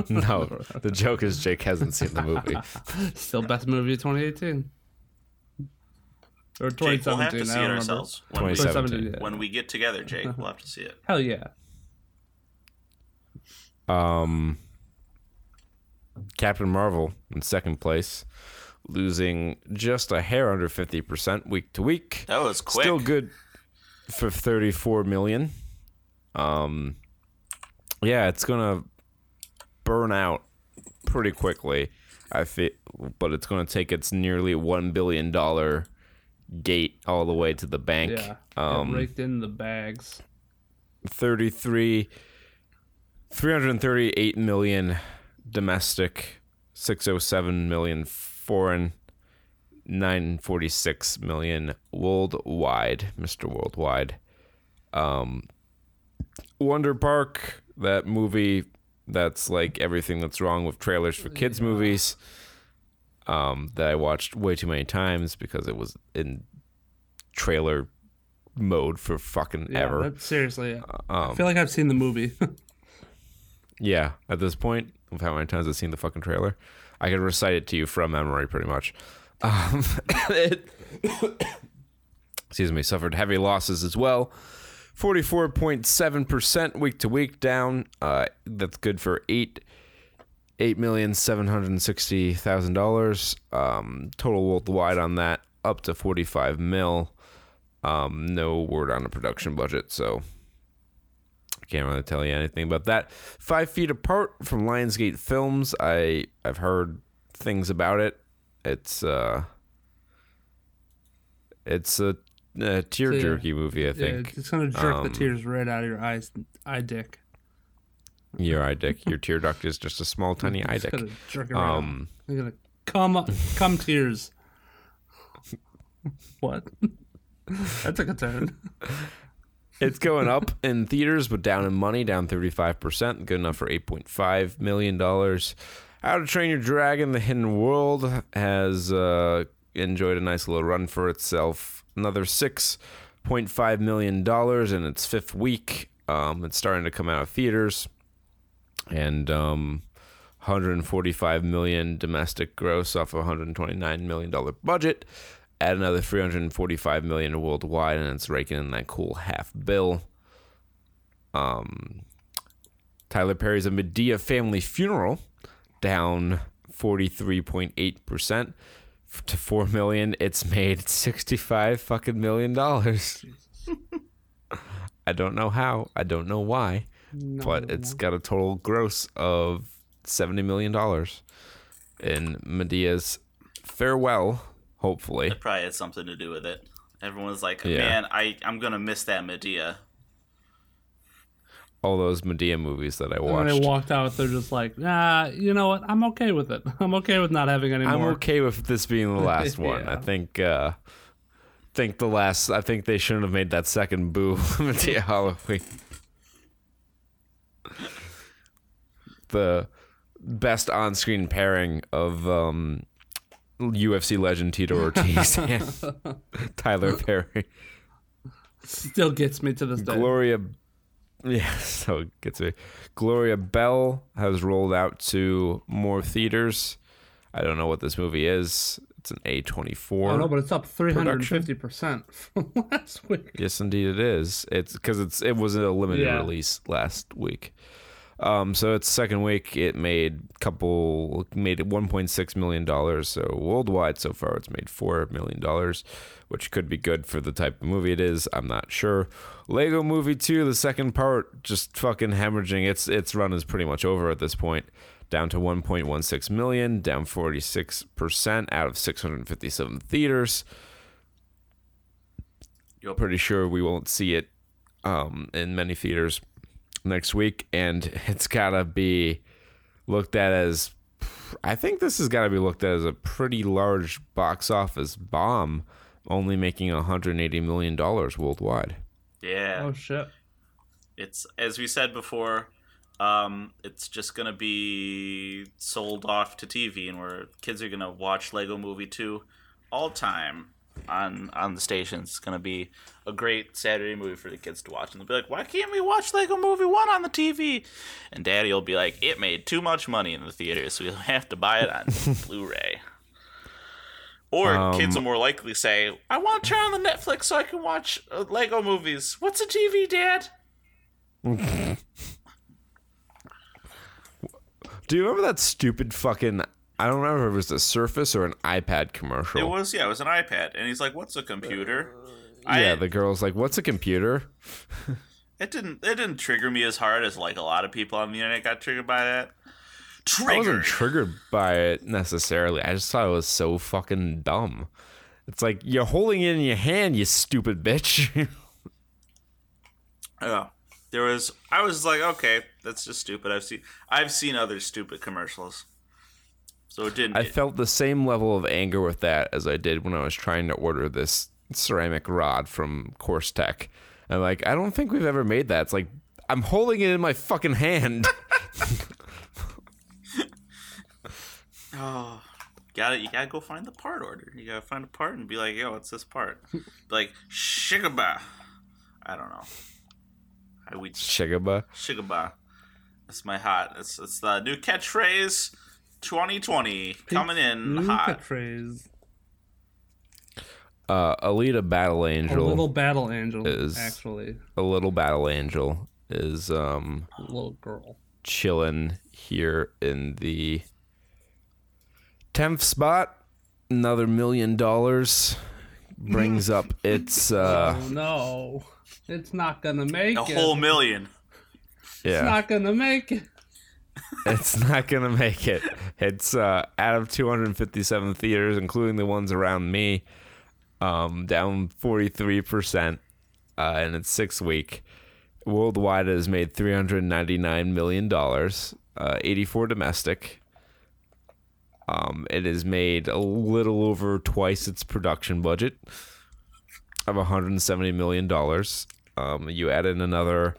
No, [LAUGHS] No, the joke is Jake hasn't seen the movie. [LAUGHS] still best movie of 2018 or Jake, we'll have to see it ourselves when we, 2017. yeah. when we get together. Jake, we'll have to see it. Hell yeah. Um, Captain Marvel in second place, losing just a hair under fifty percent week to week. That was quick. Still good for thirty-four million. Um, yeah, it's gonna burn out pretty quickly. I feel, but it's gonna take its nearly one billion dollar gate all the way to the bank. Yeah. Um, Get raked in the bags. 33 338 million domestic 607 million foreign 946 million worldwide mr worldwide um wonder park that movie that's like everything that's wrong with trailers for kids movies um that i watched way too many times because it was in trailer mode for fucking Yeah, ever that- seriously. um, I feel like I've seen the movie. [LAUGHS] Yeah, at this point, of how many times I've seen the fucking trailer, I could recite it to you from memory pretty much. Um, [COUGHS] it, [COUGHS] excuse me, suffered heavy losses as well. 44.7% week to week down. Uh, that's good for eight. Eight million seven hundred sixty thousand dollars. Um, total worldwide on that up to forty five mil. Um, no word on the production budget, so can't really tell you anything about that. Five Feet Apart from Lionsgate Films. I I've heard things about it. It's uh, it's a, a tear So, yeah. jerky movie. I yeah, think it's gonna jerk the Um, tears right out of your eyes, eye dick. your eye dick, your [LAUGHS] tear duct is just a small tiny eye dick. gonna jerk it right Um. They're gonna come up, come tears. [LAUGHS] what? [LAUGHS] that took a turn. It's going up in theaters, but down in money, down 35%. Good enough for $8.5 million. How to Train Your Dragon, The Hidden World, has uh, enjoyed a nice little run for itself. Another $6.5 million in its fifth week. Um, it's starting to come out of theaters. And um, 145 million domestic gross off a 129 million dollar budget. Add another 345 million worldwide, and it's raking in that cool half bill. Um, Tyler Perry's A Madea Family Funeral down 43.8% to 4 million. It's made 65 fucking million dollars. [LAUGHS] I don't know how. I don't know why but it's got a total gross of seventy million dollars in Madea's farewell. Hopefully, It probably had something to do with it. Everyone's like, Yeah. man, I I'm gonna miss that Madea. all those Madea movies that I And when they walked out, they're just like, nah, you know what? I'm okay with it. [LAUGHS] I'm okay with not having any I'm more. okay with this being the [LAUGHS] last one. I think. uh Think the last. I think they shouldn't have made that second boo [LAUGHS] Madea Halloween. the best on-screen pairing of um, UFC legend Tito Ortiz [LAUGHS] and Tyler Perry. Still gets me to this day. Gloria, yeah, so gets me. Gloria Bell has rolled out to more theaters. I don't know what this movie is. It's an A twenty four. I know, but it's up 350% [LAUGHS] from last week. Yes, indeed, it is. It's because it's it was a limited Yeah. release last week. Um, so its second week, it made couple made one point six million dollars. So worldwide, so far, it's made four million dollars, which could be good for the type of movie it is. I'm not sure. Lego Movie Two, the second part, just fucking hemorrhaging. Its its run is pretty much over at this point. Down to 1.16 million, down 46% out of 657 theaters You're pretty sure we won't see it um, in many theaters next week, and [LAUGHS] it's gotta be looked at as. I think this has got to be looked at as a pretty large box office bomb, only making 180 million dollars worldwide. Yeah. Oh shit. It's as we said before, um, it's just gonna be sold off to TV, and where kids are gonna watch Lego Movie two all time on on the stations. It's gonna be a great Saturday movie for the kids to watch, and they'll be like, "Why can't we watch Lego Movie one on the TV?" And Daddy will be like, "It made too much money in the theater, so we'll [LAUGHS] have to buy it on [LAUGHS] Blu-ray." Or kids will more likely say, "I want to turn on the Netflix so I can watch uh, Lego movies." What's a TV, Dad? [LAUGHS] Do you remember that stupid fucking? I don't remember if it was a Surface or an iPad commercial. It was yeah, it was an iPad, and he's like, "What's a computer?" Uh, yeah, I, the girl's like, "What's a computer?" [LAUGHS] it didn't it didn't trigger me as hard as like a lot of people on the internet got triggered by that. I wasn't Triggered. triggered by it necessarily. I just thought it was so fucking dumb. It's like you're holding it in your hand, you stupid bitch. Yeah. [LAUGHS] Oh, there was I was like, okay, that's just stupid. I've seen I've seen other stupid commercials. So it didn't I it- felt the same level of anger with that as I did when I was trying to order this ceramic rod from Course Tech. I'm like, I don't think we've ever made that. It's like I'm holding it in my fucking hand. [LAUGHS] Oh, gotta you gotta go find the part order. You gotta find a part and be like, yo, what's this part? be like shigaba. I don't know. I we Shigaba. shigaba. That's my hot. It's it's the new catchphrase. 2020 coming in New hot. catchphrase. Uh, Alita Battle Angel. A little battle angel, is- actually. a little battle angel is um A little girl. chilling here in the 10th spot another million dollars brings up [LAUGHS] its uh oh no. It's not gonna make A it. whole million. It's yeah not gonna make it. It's not gonna make it. It's uh out of 257 theaters including the ones around me um down 43% uh in its sixth week. Worldwide it has made 399 million dollars uh 84 domestic. Um it has made a little over twice its production budget of 170 million dollars. Um you add in another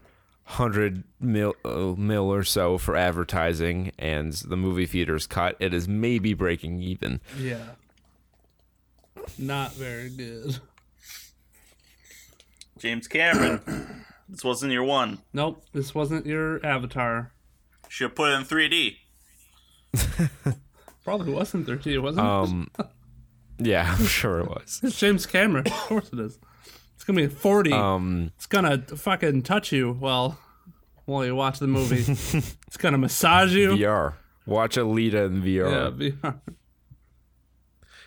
100 mil, uh, mil or so for advertising and the movie theater's cut it is maybe breaking even Yeah. Not very good. James Cameron. [CLEARS THROAT] this wasn't your one. Nope, this wasn't your avatar. Should put it in 3D. [LAUGHS] Probably wasn't 13, it wasn't um [LAUGHS] yeah [LAUGHS] i'm sure it was It's James Cameron. Of course it is. It's gonna be 40. um it's gonna fucking touch you while while you watch the movie. [LAUGHS] it's gonna massage you. vr watch alita in vr Yeah, VR.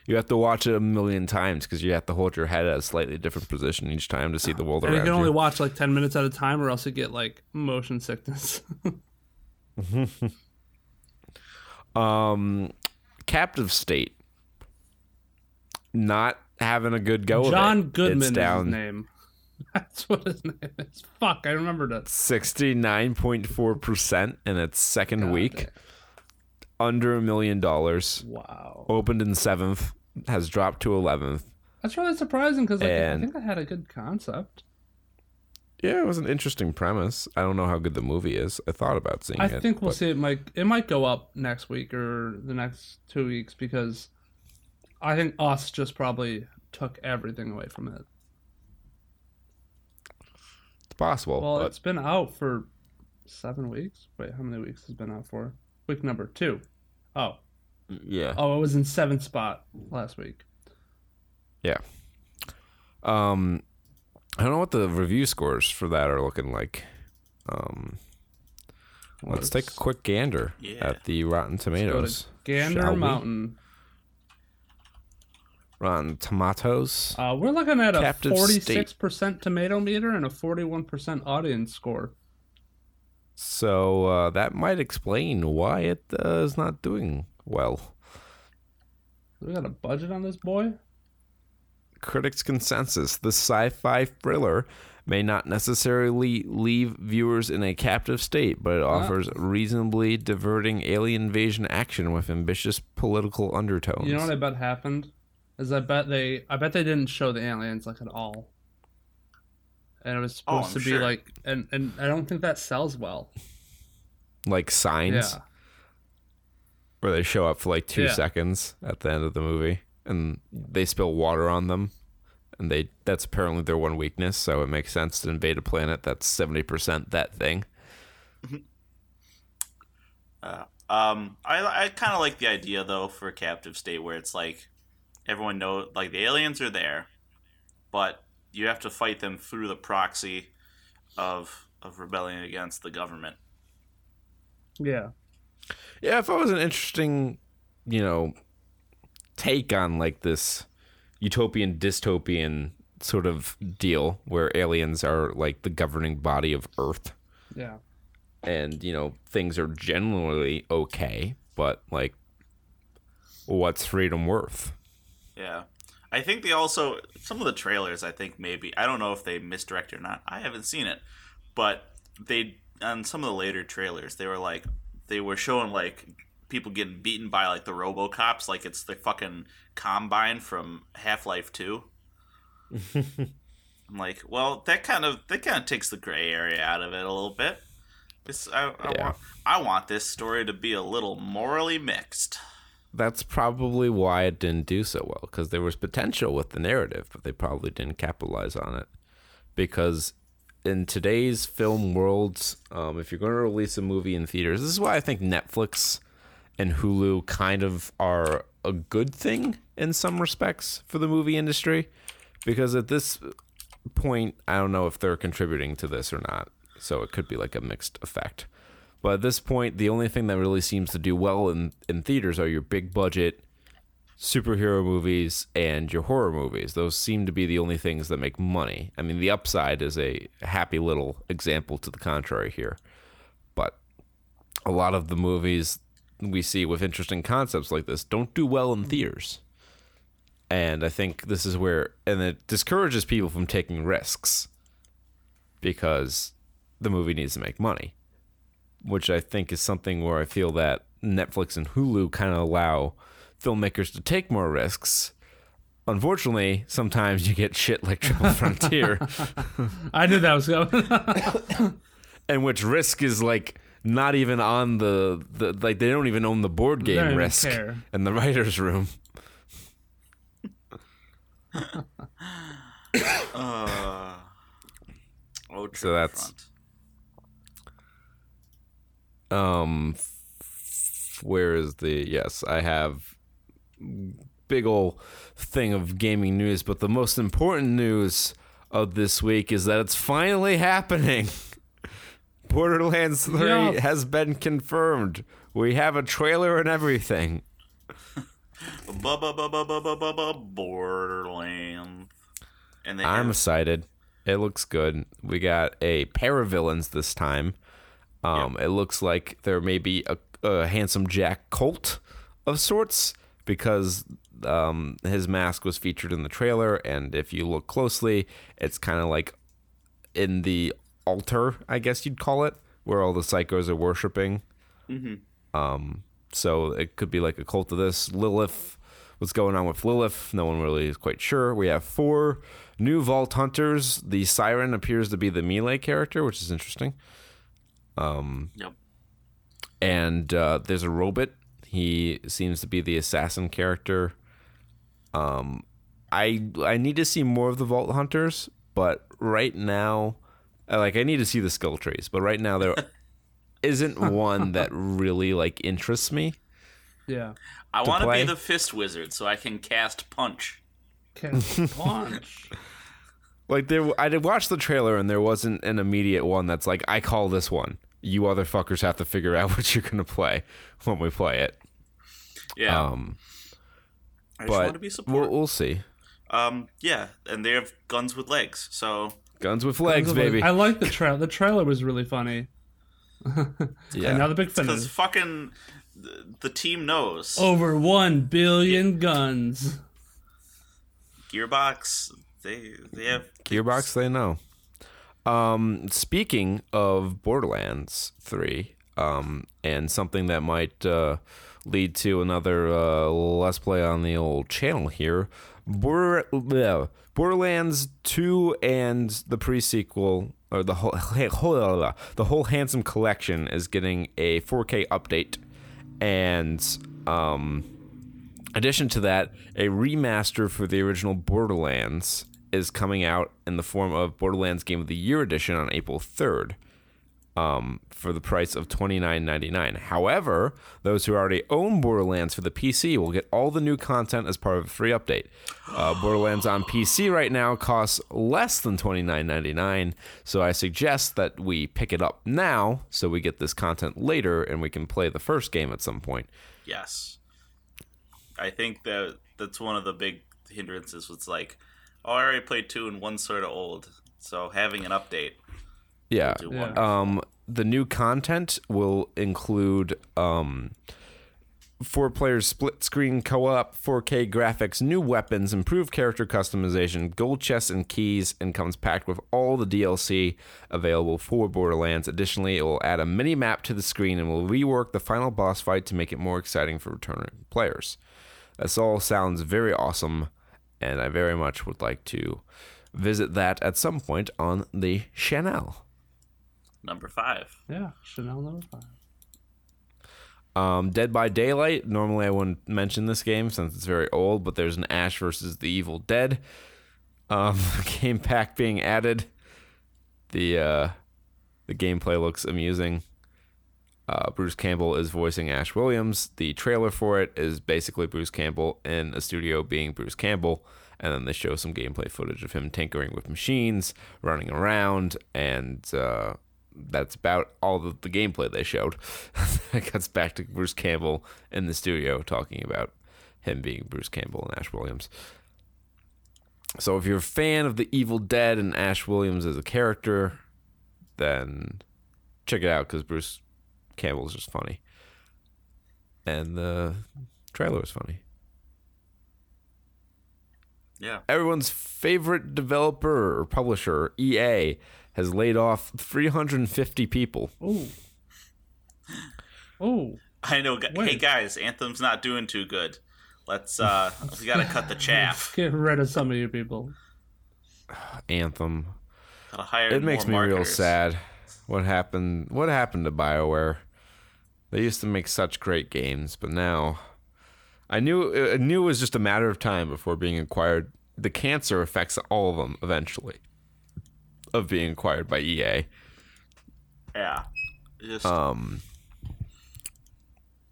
you have to watch it a million times because you have to hold your head at a slightly different position each time to see the world And you around can only you watch like 10 minutes at a time, or else you get like motion sickness. [LAUGHS] um captive state not having a good go of John it. Goodman it's is his name. [LAUGHS] That's what his name is. Fuck, I remembered it. 69.4% in its second week under a million dollars Wow. opened in seventh has dropped to 11th That's really surprising because like, I think I had a good concept. yeah it was an interesting premise i don't know how good the movie is i thought about seeing I it I think we'll but- see it might it might go up next week or the next two weeks because I think us just probably took everything away from it. it's possible Well, but it's been out for seven weeks. Wait, how many weeks has it been out for? Week number two. Oh, yeah oh, it was in seventh spot last week. Yeah. Um, I don't know what the review scores for that are looking like. Um, let's take a quick gander Yeah. at the Rotten Go to Tomatoes. Gander shall we? Mountain. Rotten Tomatoes. Uh, we're looking at a forty-six percent tomato meter and a forty-one percent audience score. So uh, that might explain why it uh, is not doing well. We got a budget on this boy. Critics' consensus: the sci-fi thriller may not necessarily leave viewers in a captive state, but it offers reasonably diverting alien invasion action with ambitious political undertones. You know what I bet happened? Is I bet they I bet they didn't show the aliens like at all. and it was Oh, supposed I'm to be sure. like, and and I don't think that sells well. Like signs Yeah, where they show up for like two Yeah. seconds at the end of the movie and they spill water on them. And they that's apparently their one weakness, so it makes sense to invade a planet that's seventy percent that thing. [LAUGHS] Um, I I kind of like the idea though for a captive state where it's like everyone know like the aliens are there, but you have to fight them through the proxy of of rebellion against the government. yeah, Yeah, if I was an interesting, you know, take on like this utopian dystopian sort of deal where aliens are like the governing body of Earth yeah. and, you know, things are generally okay, but like what's freedom worth? Yeah. I think they also some of the trailers I think maybe I don't know if they misdirect or not. I haven't seen it. But they on some of the later trailers they were like they were showing like people getting beaten by like the RoboCops like it's the fucking combine from Half-Life 2. [LAUGHS] I'm like, well, that kind of that kind of takes the gray area out of it a little bit. This I, I Yeah. want I want this story to be a little morally mixed. That's probably why it didn't do so well because there was potential with the narrative, but they probably didn't capitalize on it. Because in today's film world, um, if you're going to release a movie in theaters, this is why I think Netflix and Hulu kind of are a good thing in some respects for the movie industry. Because at this point, I don't know if they're contributing to this or not. So it could be like a mixed effect. But at this point, the only thing that really seems to do well in, in theaters are your big budget superhero movies and your horror movies. Those seem to be the only things that make money. I mean, The Upside is a happy little example to the contrary here. But a lot of the movies we see with interesting concepts like this don't do well in theaters. And I think this is where, and it discourages people from taking risks because the movie needs to make money which I think is something where I feel that Netflix and Hulu kind of allow filmmakers to take more risks. Unfortunately, sometimes you get shit like Triple [LAUGHS] Frontier, I knew that was going. [LAUGHS] and which risk is like not even on the, the like they don't even own the board They don't game even risk care. in the writers' room. [LAUGHS] [COUGHS] Uh, oh, So that's- Front. Um, f- where is the yes? I have big ol' thing of gaming news, but the most important news of this week is that it's finally happening. [LAUGHS] Borderlands 3 Yeah. has been confirmed. We have a trailer and everything. Borderlands. And they I'm have, excited. It looks good. We got a pair of villains this time. Um, It looks like there may be a, a handsome Jack Colt of sorts because um, his mask was featured in the trailer, and if you look closely, it's kind of like in the altar, I guess you'd call it, where all the psychos are worshiping. Um, so it could be like a cult of this. Lilith, what's going on with Lilith? No one really is quite sure. We have four new Vault Hunters. The Siren appears to be the melee character, which is interesting. Yep. And uh, there's a robot. He seems to be the assassin character. Um, I I need to see more of the Vault Hunters, but right now, I- like I need to see the skill trees. But right now there [LAUGHS] isn't one that really like interests me. yeah. I want to be the fist wizard so I can cast punch. Can [LAUGHS] punch. Like there, I did watch the trailer and there wasn't an immediate one that's like, I call this one. You other fuckers have to figure out [LAUGHS] what you're gonna play when we play it. Yeah. Um, I just want to but be we'll, we'll see. um, yeah, and they have guns with legs, so Guns with legs, baby. I like the [LAUGHS] trailer. The trailer was really funny. [LAUGHS] yeah. And now the big because fucking the, the team knows. Over one billion guns. Gearbox, they they have Gearbox, they know. Um, speaking of Borderlands 3, um, and something that might uh, lead to another uh, let's play on the old channel here. Border, Borderlands 2 and the prequel or the whole, [LAUGHS] whole the whole handsome collection is getting a 4K update and um addition to that, a remaster for the original Borderlands is coming out in the form of Borderlands Game of the Year edition on April 3rd um, for the price of $29.99. However, those who already own Borderlands for the PC will get all the new content as part of a free update. Uh, [GASPS] Borderlands on PC right now costs less than $29.99, so I suggest that we pick it up now so we get this content later and we can play the first game at some point. Yes. I think that that's one of the big hindrances. Was like, oh, I already played two and one's sort of old, so having an update. Yeah. Yeah. Um, the new content will include um, four players split screen co op, 4K graphics, new weapons, improved character customization, gold chests and keys, and comes packed with all the DLC available for Borderlands. Additionally, it will add a mini map to the screen and will rework the final boss fight to make it more exciting for returning players. This all sounds very awesome, and I very much would like to visit that at some point on the Chanel. Number five. Yeah, Chanel number five. Um, Dead by Daylight. Normally, I wouldn't mention this game since it's very old, but there's an Ash versus the Evil Dead um, [LAUGHS] game pack being added. The uh, the gameplay looks amusing. Uh, Bruce Campbell is voicing Ash Williams. The trailer for it is basically Bruce Campbell in a studio being Bruce Campbell, and then they show some gameplay footage of him tinkering with machines, running around, and uh, that's about all the, the gameplay they showed. [LAUGHS] it gets back to Bruce Campbell in the studio talking about him being Bruce Campbell and Ash Williams. So if you're a fan of the Evil Dead and Ash Williams as a character, then check it out because Bruce Campbell is just funny, and the trailer was funny. Yeah. Everyone's favorite developer or publisher, EA, has laid off 350 people. Oh. Oh. I know. gu- Hey guys, Anthem's not doing too good. Let's uh, [LAUGHS] we gotta cut the chaff. Get rid of some of you people. [SIGHS] Anthem. Gotta hire. It makes me more real sad. What happened? What happened to BioWare? They used to make such great games, but now I knew I knew it was just a matter of time before being acquired. The cancer affects all of them eventually of being acquired by EA. Yeah. Just, Um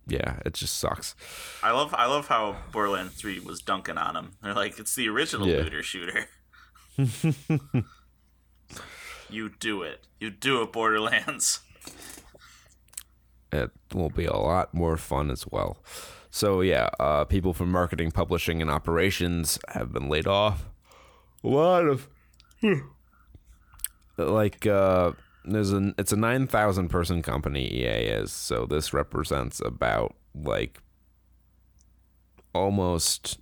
yeah, it just sucks. I love I love how Borderlands Three was dunking on them. They're like, it's the original Yeah. looter shooter. [LAUGHS] you do it. You do it, Borderlands. [LAUGHS] it will be a lot more fun as well. So yeah, uh, people from marketing, publishing, and operations have been laid off. A lot of [SIGHS] like uh, there's an it's a nine thousand person company. EA is so this represents about like almost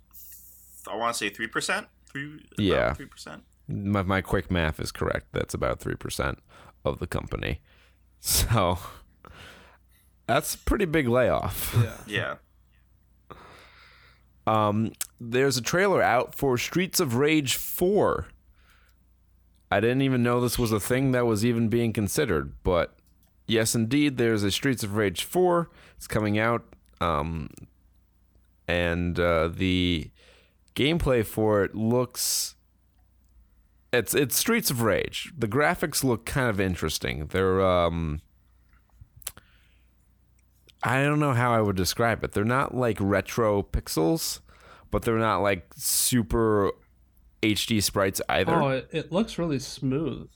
I want to say three percent. Three. Yeah. Three percent. my, my quick math is correct. That's about three percent of the company. [LAUGHS] So that's a pretty big layoff. Yeah. [LAUGHS] Yeah. Um, there's a trailer out for Streets of Rage 4. I didn't even know this was a thing that was even being considered, but yes, indeed, there's a Streets of Rage 4. It's coming out, um, and uh, the gameplay for it looks. It's it's Streets of Rage. The graphics look kind of interesting. They're um. I don't know how I would describe it. They're not like retro pixels, but they're not like super HD sprites either. Oh, it, it looks really smooth.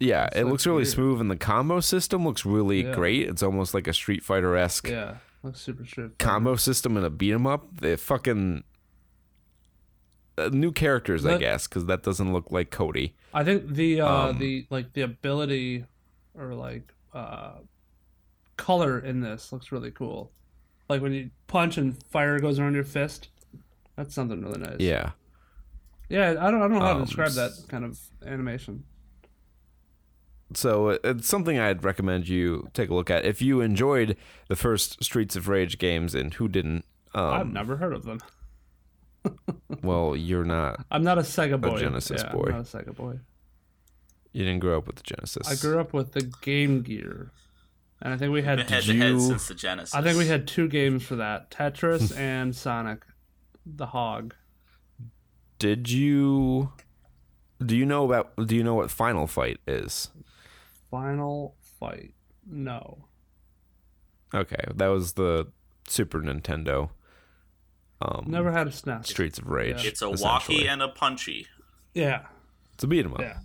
yeah, it looks really weird. smooth, and the combo system looks really Yeah. great. It's almost like a Street Fighter esque Yeah, looks super straight. combo system and a beat 'em up. They fucking uh, new characters, I guess, because that doesn't look like Cody. I think the uh Um, the like the ability or like uh color in this looks really cool. Like when you punch and fire goes around your fist. That's something really nice. Yeah, Yeah, I don't I don't know how Um, to describe that kind of animation. so it's something I'd recommend you take a look at if you enjoyed the first Streets of Rage games, and who didn't. I've Um, never heard of them. [LAUGHS] well, you're not. I'm not a Sega boy. A Genesis yeah, boy. I'm not a Sega boy. You didn't grow up with the Genesis. I grew up with the Game Gear, and I think we had. Been head to head since the Genesis. I think we had two games for that: Tetris [LAUGHS] and Sonic, the Hog. Did you? Do you know about? Do you know what Final Fight is? Final Fight. No. Okay, that was the Super Nintendo. Um, Never had a SNES. Streets of Rage. It's a essentially. walkie and a punchy. Yeah. It's a beat 'em up. Yeah.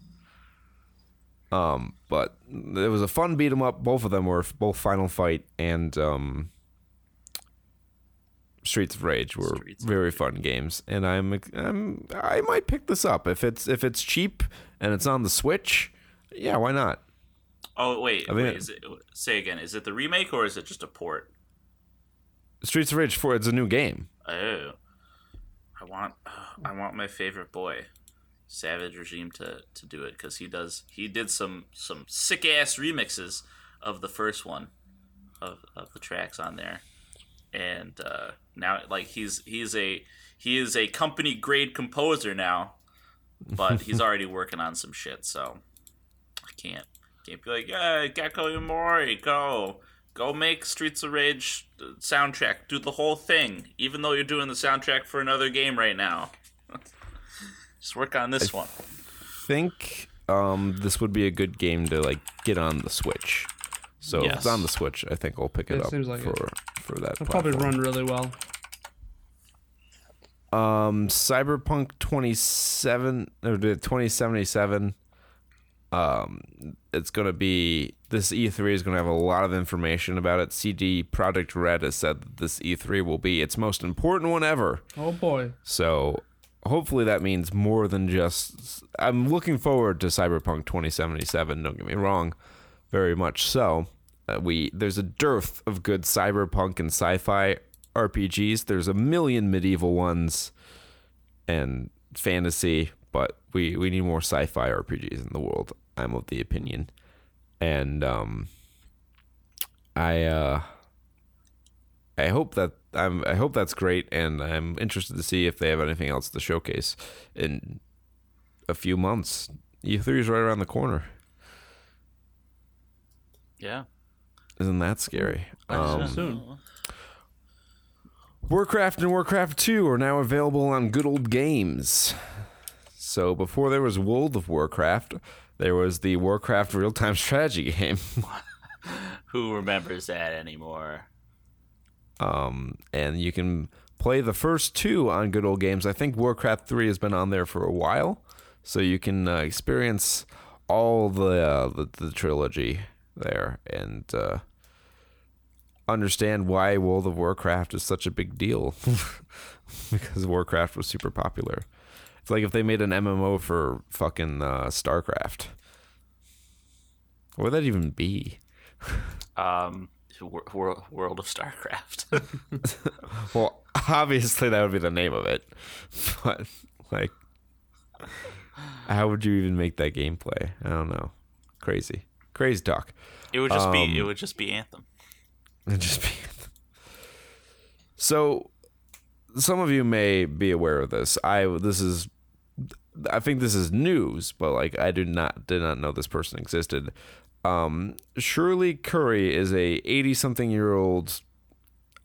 Um, but it was a fun beat 'em up. Both of them were both Final Fight and um, Streets of Rage were Streets very fun games, and I'm, I'm I might pick this up if it's if it's cheap and it's on the Switch. Yeah, why not? Oh wait, I mean- wait is it, say again. Is it the remake or is it just a port? Streets of Rage 4 it's a new game. Oh, I want I want my favorite boy, Savage Regime, to to do it because he does he did some some sick ass remixes of the first one, of of the tracks on there, and uh, now like he's he's a he is a company grade composer now, but he's [LAUGHS] already working on some shit. So I can't can't be like yeah Gecko Yamori go go make Streets of Rage uh, soundtrack do the whole thing even though you're doing the soundtrack for another game right now. Just work on this one. think um, this would be a good game to like get on the Switch. So if it's on the Switch, I think I'll pick it, It up seems like for it. for that. It'll probably run really well. Um, Cyberpunk 27 or 2077. Um, it's gonna be this E3 is gonna have a lot of information about it. CD Projekt Red has said that this E3 will be its most important one ever. Oh boy. So hopefully that means more than just. I'm looking forward to Cyberpunk 2077. Don't get me wrong, very much so. Uh, we there's a dearth of good cyberpunk and sci-fi RPGs. There's a million medieval ones and fantasy, but we we need more sci-fi RPGs in the world. I'm of the opinion, and um, I uh. I hope that I'm. I hope that's great, and I'm interested to see if they have anything else to showcase in a few months. E3 is right around the corner. Yeah. Isn't that scary? Um, soon. Warcraft and Warcraft 2 are now available on Good Old Games. So before there was World of Warcraft, there was the Warcraft real-time [LAUGHS] strategy game. Who remembers that anymore? Um, and you can play the first two on Good Old Games. I think Warcraft 3 has been on there for a while, so you can uh, experience all the, uh, the the trilogy there and uh, understand why World of Warcraft is such a big deal [LAUGHS] because Warcraft was super popular. It's like if they made an MMO for fucking uh, StarCraft. What would that even be? [LAUGHS] Um, World of StarCraft. [LAUGHS] Well, obviously that would be the name of it, [LAUGHS] but like, how would you even make that gameplay? I don't know. Crazy, crazy talk. it would just be it Um, would just be Anthem. [LAUGHS] It'd just be. So, some of you may be aware of this. I this is, I think this is news, but like I did not did not know this person existed. Um, Shirley Curry is a eighty something year old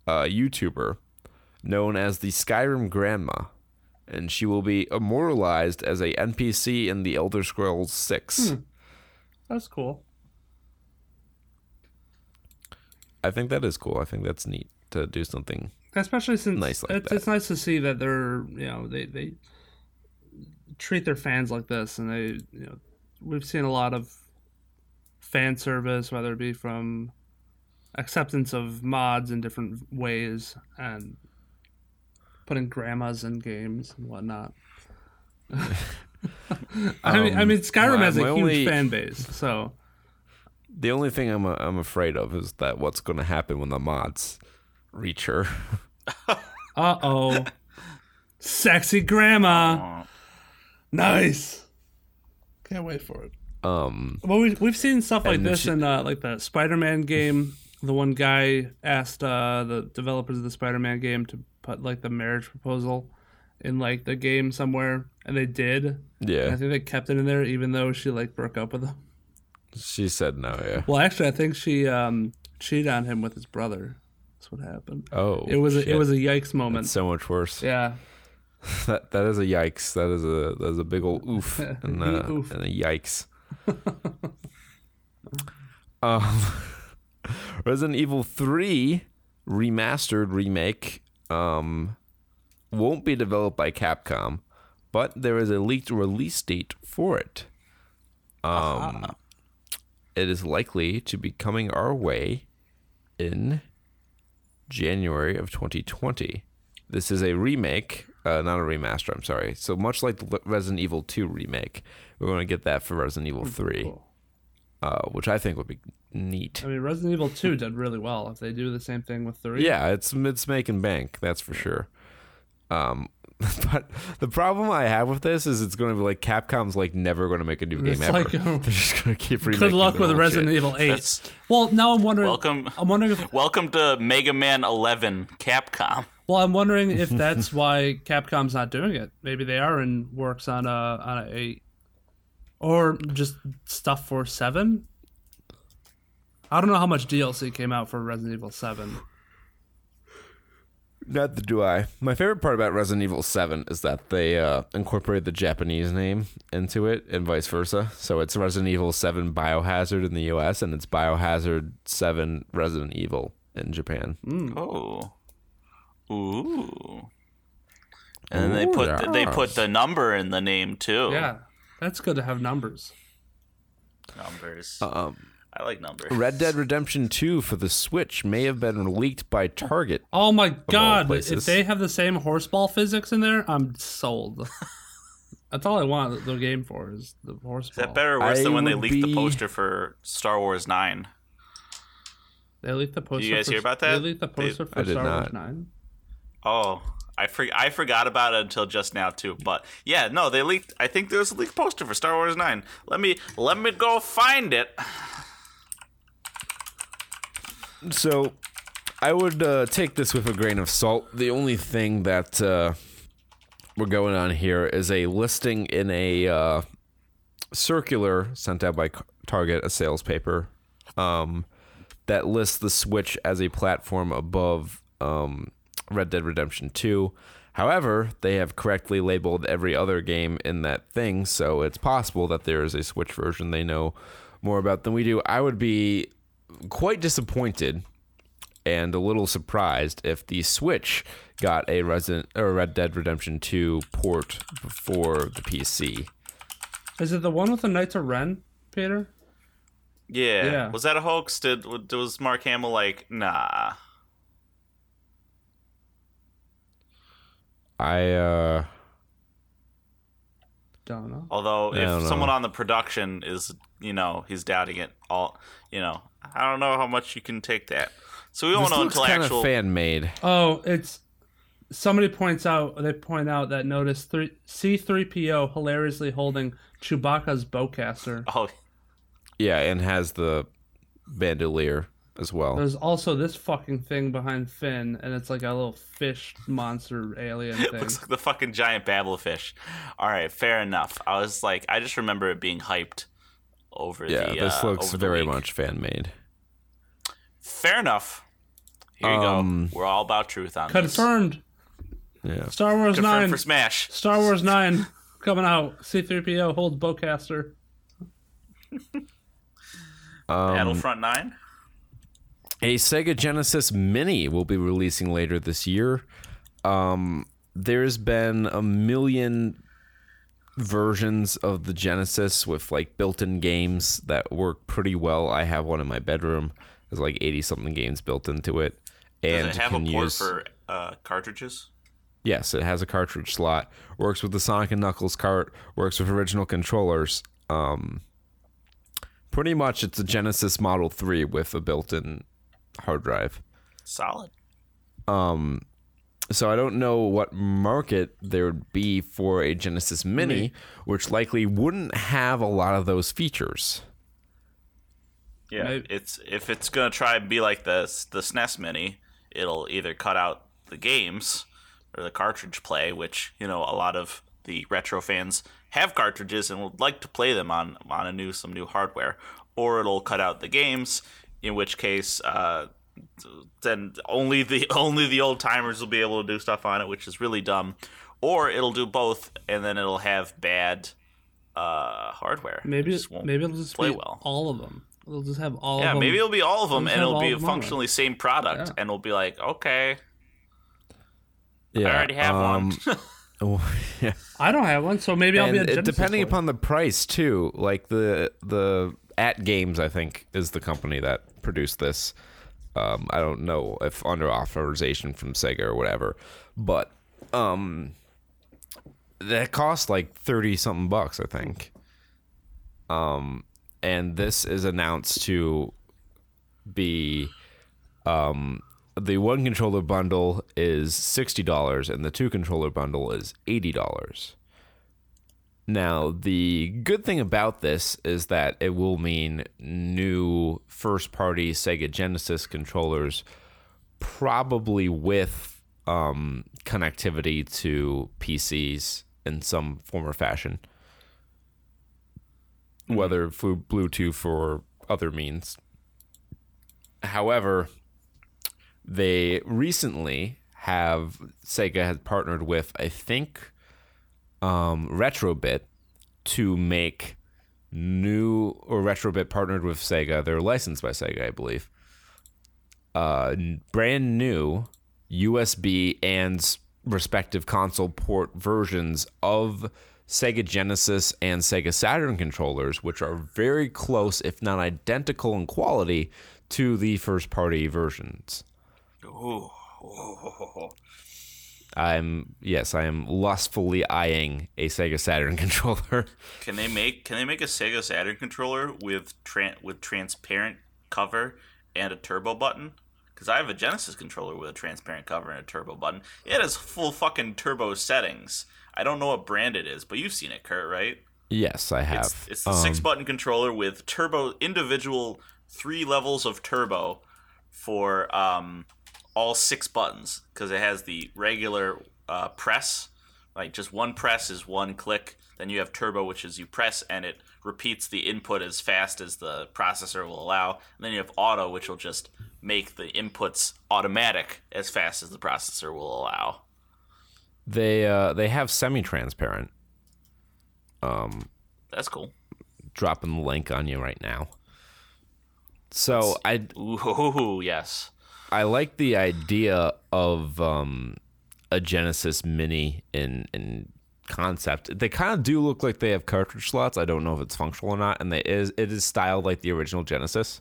uh, YouTuber known as the Skyrim Grandma, and she will be immortalized as a NPC in the Elder Scrolls Six. That's cool. I think that is cool. I think that's neat to do something. Especially since Nice like it's, it's nice to see that they're you know they they treat their fans like this, and they you know we've seen a lot of fan service, whether it be from acceptance of mods in different ways and putting grandmas in games and whatnot. [LAUGHS] I mean, I Um, mean, Skyrim my- has a huge only- fan base, so The only thing I'm I'm afraid of is that what's going to happen when the mods reach her. [LAUGHS] uh oh, sexy grandma, nice. Can't wait for it. Um, Well, we've we've seen stuff like this she- in uh, like the Spider-Man game. The one guy asked uh, the developers of the Spider-Man game to put like the marriage proposal in like the game somewhere, and they did. And I think they kept it in there, even though she like broke up with him. she said no. Yeah. Well, actually, I think she um, cheated on him with his brother. That's what happened. Oh, it was a, it was a yikes moment. That's so much worse. yeah, [LAUGHS] That that is a yikes. That is a that is a big old oof [LAUGHS] and, uh, Oof. and a yikes. [LAUGHS] um, [LAUGHS] Resident Evil Three remastered remake um won't be developed by Capcom, but there is a leaked release date for it. Um, it is likely to be coming our way in January of 2020. This is a remake, uh, not a remaster. I'm sorry. So much like the Resident Evil 2 remake, we're going to get that for Resident Evil 3, cool. uh, which I think would be neat. I mean, Resident Evil Two did really well. If they do the same thing with three, Yeah, it's it's making bank. That's for sure. Um, [LAUGHS] but the problem I have with this is it's going to be like Capcom's like never going to make a new It's game ever. like, uh, [LAUGHS] They're just going to keep remaking. Good luck with Resident shit. Evil Eight. That's- Well, now I'm wondering. Welcome, I'm wondering if welcome to Mega Man 11 Capcom. Well, I'm wondering if [LAUGHS] that's why Capcom's not doing it. Maybe they are in works on a on a eight, or just stuff for seven. I don't know how much DLC came out for Resident Evil Seven. Not the do I. My favorite part about Resident Evil 7 is that they uh, incorporated the Japanese name into it and vice versa. So it's Resident Evil 7 Biohazard in the US and it's Biohazard 7 Resident Evil in Japan. Oh, ooh. And then they Ooh, put they put the number in the name too. Yeah, that's good to have numbers. numbers. Um, I like numbers. Red Dead Redemption 2 for the Switch may have been leaked by Target. Oh my god! If they have the same horseball physics in there, I'm sold. that's all I want the game for is the horseball. Is that better or worse I than when they would leaked the poster for Star Wars 9? They leaked the poster. You guys for, hear about that? They leaked the They- poster for I did Star Wars. Nine. Oh, I for, I forgot about it until just now too. But yeah, no, they leaked. I think there was a leaked poster for Star Wars 9. Let me let me go find it. So I would uh, take this with a grain of salt. The only thing that uh, we're going on here is a listing in a uh, circular sent out by Target, a sales paper, um, that lists the Switch as a platform above um, Red Dead Redemption 2. However, they have correctly labeled every other game in that thing, so it's possible that there is a Switch version they know more about than we do. I would be quite disappointed and a little surprised if the Switch got a Resident or Red Dead Redemption 2 port before the PC. Is it the one with the Knights of Ren, Peter? Yeah. Yeah. Was that a hoax? Did was Mark Hamill like, nah? I uh Don't know. Although I don't if someone know. on the production is, you know, he's doubting it all, you know, I don't know how much you can take that. So we this won't know looks until kind actual. of fan made. Oh, it's somebody points out. They point out that notice three C three PO hilariously holding Chewbacca's bowcaster. oh, Yeah, and has the bandolier as well. There's also this fucking thing behind Finn, and it's like a little fish monster alien [LAUGHS] it thing. looks like the fucking giant babblefish. All right, fair enough. I was like, I just remember it being hyped over Yeah, the. Yeah, this uh, looks very much fan made. Fair enough. Here you Um, go. We're all about truth on this. Confirmed. Yeah. Star Wars Confirmed Nine. for Smash. Star Wars Nine coming out. C three PO holds bowcaster. Um, Battlefront Nine. A Sega Genesis Mini will be releasing later this year. Um, there's been a million versions of the Genesis with like built-in games that work pretty well. I have one in my bedroom. There's like 80 something games built into it, and Does it have a port use. for uh, cartridges? Yes, it has a cartridge slot. Works with the Sonic and Knuckles cart. Works with original controllers. Um, pretty much, it's a Genesis Model 3 with a built-in hard drive. Solid. Um, so I don't know what market there would be for a Genesis Mini, which likely wouldn't have a lot of those features. Yeah, Maybe- it's if it's gonna try and be like the the SNES Mini, it'll either cut out the games or the cartridge play, which you know a lot of the retro fans have cartridges and would like to play them on on a new some new hardware, or it'll cut out the games, in which case. Uh, then only the [LAUGHS] only the old timers will be able to do stuff on it, which is really dumb. Or it'll do both, and then it'll have bad uh, hardware. Maybe It it, just won't maybe it'll just play be well. all of them. It'll just have all Yeah, of them. maybe it'll be all of them, Let's and it'll all be of them functionally same product, Yeah. and we'll be like, okay, Yeah, I already have um, one. [LAUGHS] oh, [LAUGHS] yeah. I don't have one, so maybe I'll be a Genesis depending boy. upon the price too. Like the the AtGames, I think, is the company that produced this. Um, I don't know if under authorization from Sega or whatever, but um, that cost like thirty something bucks, I think. Um, and this is announced to be um the one controller bundle is sixty dollars and the two controller bundle is eighty dollars. Now, the good thing about this is that it will mean new first party Sega Genesis controllers, probably with um, connectivity to PCs in some form or fashion, whether through Bluetooth or other means. However, they recently have Sega has partnered with, I think, um, Retrobit to make new or Retrobit partnered with Sega. They're licensed by Sega, I believe. Uh, brand new USB and respective console port versions of Sega Genesis and Sega Saturn controllers, which are very close, if not identical in quality, to the first party versions. Ooh. [LAUGHS] I'm yes, I am lustfully eyeing a Sega Saturn [LAUGHS] controller. Can they make Can they make a Sega Saturn controller with tran- with transparent cover and a turbo button? Because I have a Genesis controller with a transparent cover and a turbo button. It has full fucking turbo settings. I don't know what brand it is, but you've seen it, Kurt, right? yes, I have. It's, it's the Um, six button controller with turbo individual three levels of turbo for um, all six buttons because it has the regular uh, press, like just one press is one click. Then you have turbo, which is you press and it repeats the input as fast as the processor will allow. And then you have auto, which will just make the inputs automatic as fast as the processor will allow. They uh, they have semi-transparent. Um, That's cool. Dropping the link on you right now. So I Ooh, yes. I like the idea of um, a Genesis Mini in in concept. They kind of do look like they have cartridge slots. I don't know if it's functional or not, and they is it is styled like the original Genesis,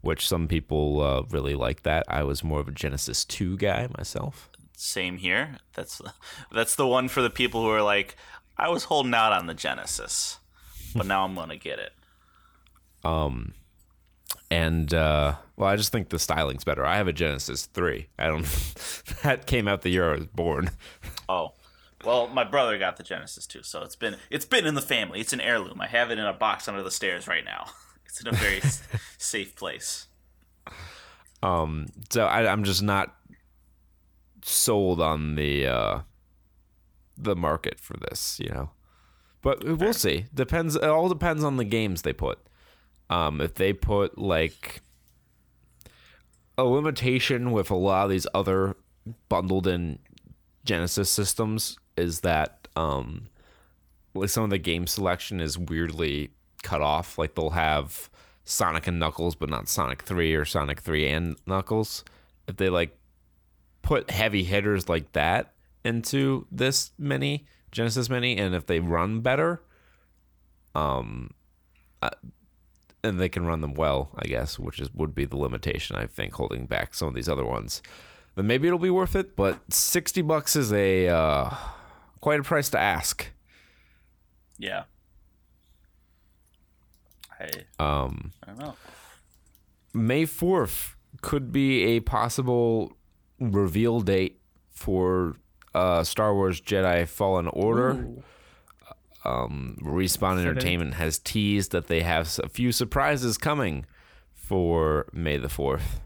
which some people uh, really like. That I was more of a Genesis two guy myself. Same here. That's that's the one for the people who are like, I was holding out on the Genesis, but now I'm gonna get it. And uh, well, I just think the styling's better. I have a Genesis three. I don't. [LAUGHS] that came out the year I was born. [LAUGHS] Oh, well, my brother got the Genesis too, so it's been it's been in the family. It's an heirloom. I have it in a box under the stairs right now. [LAUGHS] It's in a very safe place. Um. So I, I'm just not sold on the uh, the market for this, you know. But we'll see. Depends. It all depends on the games they put. Um, if they put like a limitation with a lot of these other bundled in Genesis systems is that um, like some of the game selection is weirdly cut off. Like they'll have Sonic and Knuckles, but not Sonic Three or Sonic Three and Knuckles. If they like put heavy hitters like that into this mini Genesis mini, and if they run better, um, uh, and they can run them well, I guess, which is would be the limitation I think holding back some of these other ones. Then maybe it'll be worth it. But sixty bucks is a uh, quite a price to ask. Yeah. Um, I don't know. May 4th could be a possible reveal date for uh, Star Wars Jedi Fallen Order. Ooh. Respawn Entertainment has teased that they have a few surprises coming for May the 4th.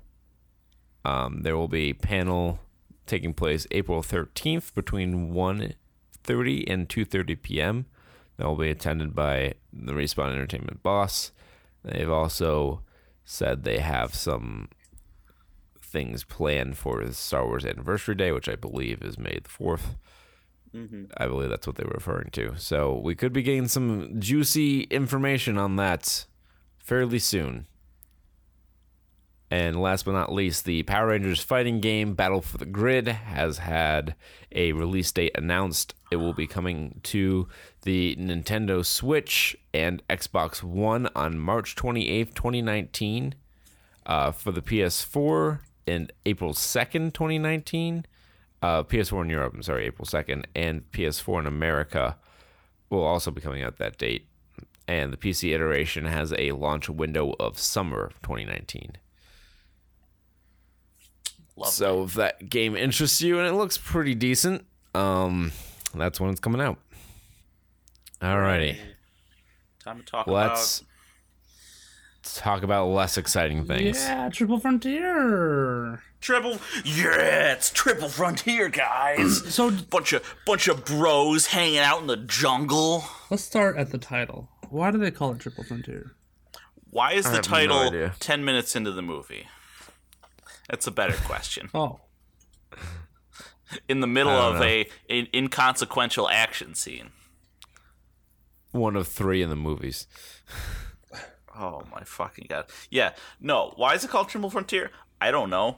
Um, there will be a panel taking place April 13th between 1.30 and 2.30 p.m. That will be attended by the Respawn Entertainment boss. They've also said they have some things planned for Star Wars Anniversary Day, which I believe is May the 4th. I believe that's what they were referring to. So we could be getting some juicy information on that fairly soon. And last but not least, the Power Rangers fighting game Battle for the Grid has had a release date announced. It will be coming to the Nintendo Switch and Xbox One on March 28th, 2019. Uh, for the PS4 in April 2nd, 2019 uh, PS4 in Europe, I'm sorry, April 2nd, and PS4 in America will also be coming out that date. And the PC iteration has a launch window of summer of 2019. Love so if that game interests you and it looks pretty decent, um, that's when it's coming out. Alrighty, Time to talk let's talk about less exciting things. Yeah, Triple Frontier. triple. Yeah, it's triple frontier, guys. [CLEARS THROAT] So bunch of bunch of bros hanging out in the jungle. let's start at the title. Why do they call it Triple Frontier? Why is the have no title ten minutes into the movie? That's a better question. Oh, In the middle of know. a an inconsequential action scene. One of three in the movies. [LAUGHS] Oh my fucking god! Yeah, no. Why is it called Triple Frontier? I don't know.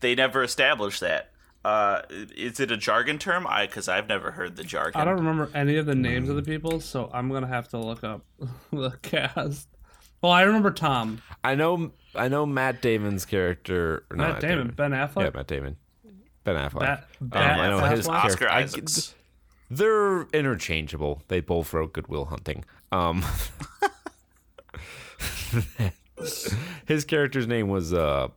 They never established that. Uh, is it a jargon term? I because I've never heard the jargon. I don't remember any of the names of the people, so I'm gonna have to look up [LAUGHS] the cast. Well, I remember Tom, I know, I know Matt Damon's character. or not Matt Damon, Ben Affleck. Yeah, Matt Damon. Ben Affleck. Bat- Um, I know his Oscar character. I- Isaacs. they're interchangeable. They both wrote Good Will Hunting. Um, [LAUGHS] [LAUGHS] his character's name was uh,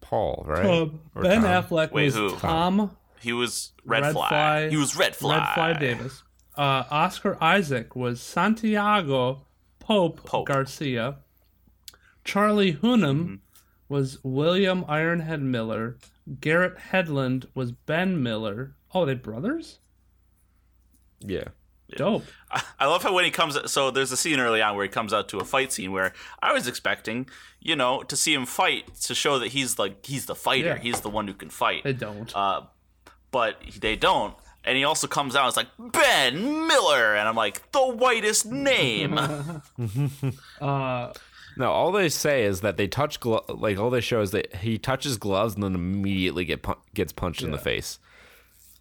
Paul, right? Uh, ben Tom? Affleck Wait, was who? Tom he was Red, Red Fly. Fly- He was Red Fly. Red Fly Davis. Uh, Oscar Isaac was Santiago Pope, Pope. Garcia. Charlie Hunnam Mm-hmm. was William Ironhead Miller. Garrett Hedlund was Ben Miller. Oh, they brothers? Yeah. Dope. I- I love how when he comes, so there's a scene early on where he comes out to a fight scene where I was expecting, you know, to see him fight to show that he's like he's the fighter, Yeah. he's the one who can fight. They don't. Uh, but they don't. And he also comes out and is like Ben Miller, and I'm like the whitest name. [LAUGHS] Uh, No, all they say is that they touch glo- like all they show is that he touches gloves and then immediately get pu- gets punched in the face.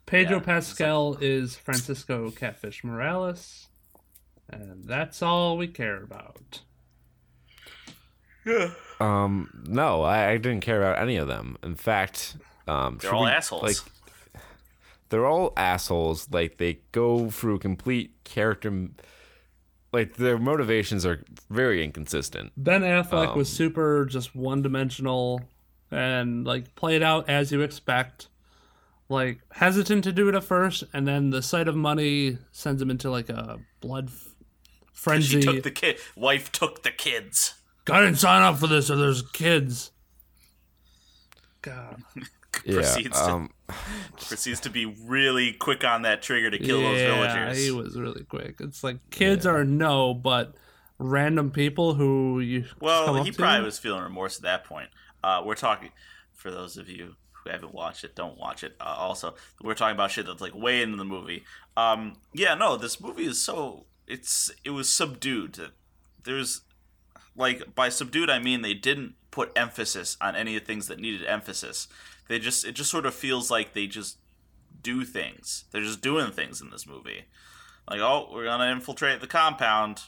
Pedro Yeah. Pascal is Francisco Catfish Morales. And that's all we care about. Yeah. Um, no, I, I didn't care about any of them. In fact, um, They're all we- assholes. Like, they're all assholes. Like they go through complete character. Like their motivations are very inconsistent. Ben Affleck Um, was super just one dimensional and like played out as you expect. Like hesitant to do it at first, and then the sight of money sends him into like a blood f- she frenzy. took the kid. Wife took the kids. I didn't sign up for this, or there's kids. God. Yeah. [LAUGHS] Proceeds to- Um, [LAUGHS] Proceeds to be really quick on that trigger to kill those yeah, villagers. he was really quick. It's like kids are no, but random people who you come Well, up he to? probably was feeling remorse at that point. Uh, we're talking for those of you who haven't watched it, don't watch it. Uh, also, we're talking about shit that's like way into the movie. Um, yeah, no, this movie is so it's it was subdued. There's like by subdued I mean they didn't put emphasis on any of the things that needed emphasis. They just it just sort of feels like they just do things. They're just doing things in this movie. Like, oh, we're gonna infiltrate the compound.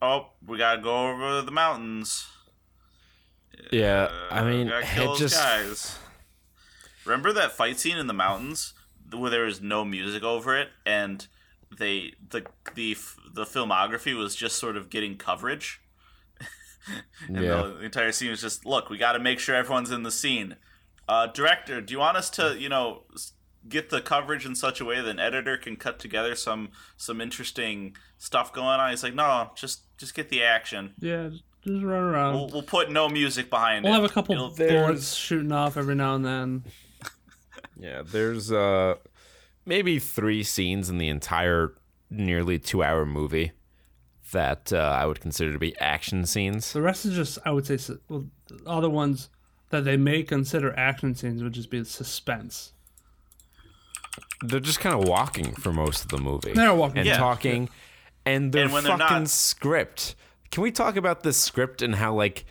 Oh, we gotta go over the mountains. yeah, I Uh, mean, it just guys. Remember that fight scene in the mountains where there was no music over it, and they the the the filmography was just sort of getting coverage. [LAUGHS] and Yeah. the, the entire scene was just look, we got to make sure everyone's in the scene. Uh, director, do you want us to, you know, get the coverage in such a way that an editor can cut together some some interesting stuff going on? He's like, no, just just get the action. Yeah, just, just run around. We'll, we'll put no music behind it. We'll have a couple It'll- bullets shooting off every now and then. Yeah, there's uh maybe three scenes in the entire nearly two hour movie that uh, I would consider to be action scenes. The rest is just, I would say, su- well, the other ones that they may consider action scenes would just be suspense. They're just kind of walking for most of the movie. They're walking. and Yeah. talking, and their And when they're fucking not- script. Can we talk about the script and how like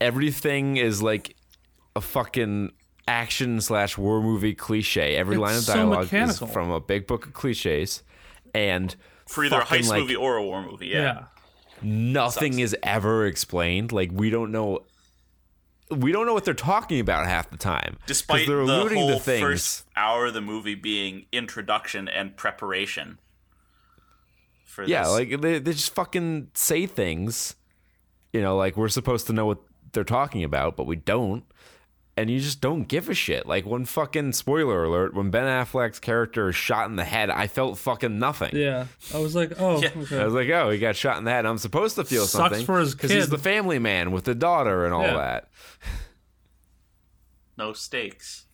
everything is like a fucking action slash war movie cliche? Every line of It's so dialogue is from a big book of cliches, and for either a fucking, heist like, movie or a war movie. Yeah. Yeah. nothing is ever explained. Like we don't know. We don't know what they're talking about half the time. Despite they're the alluding whole to things. first hour of the movie being introduction and preparation. For Yeah, this. like they, they just fucking say things, you know, like we're supposed to know what they're talking about, but we don't. And you just don't give a shit. Like when fucking spoiler alert, when Ben Affleck's character is shot in the head, I felt fucking nothing. Yeah. I was like, oh, Yeah. I was like, oh, he got shot in the head. I'm supposed to feel Sucks something for his because he's the family man with the daughter and all Yeah. that. no stakes.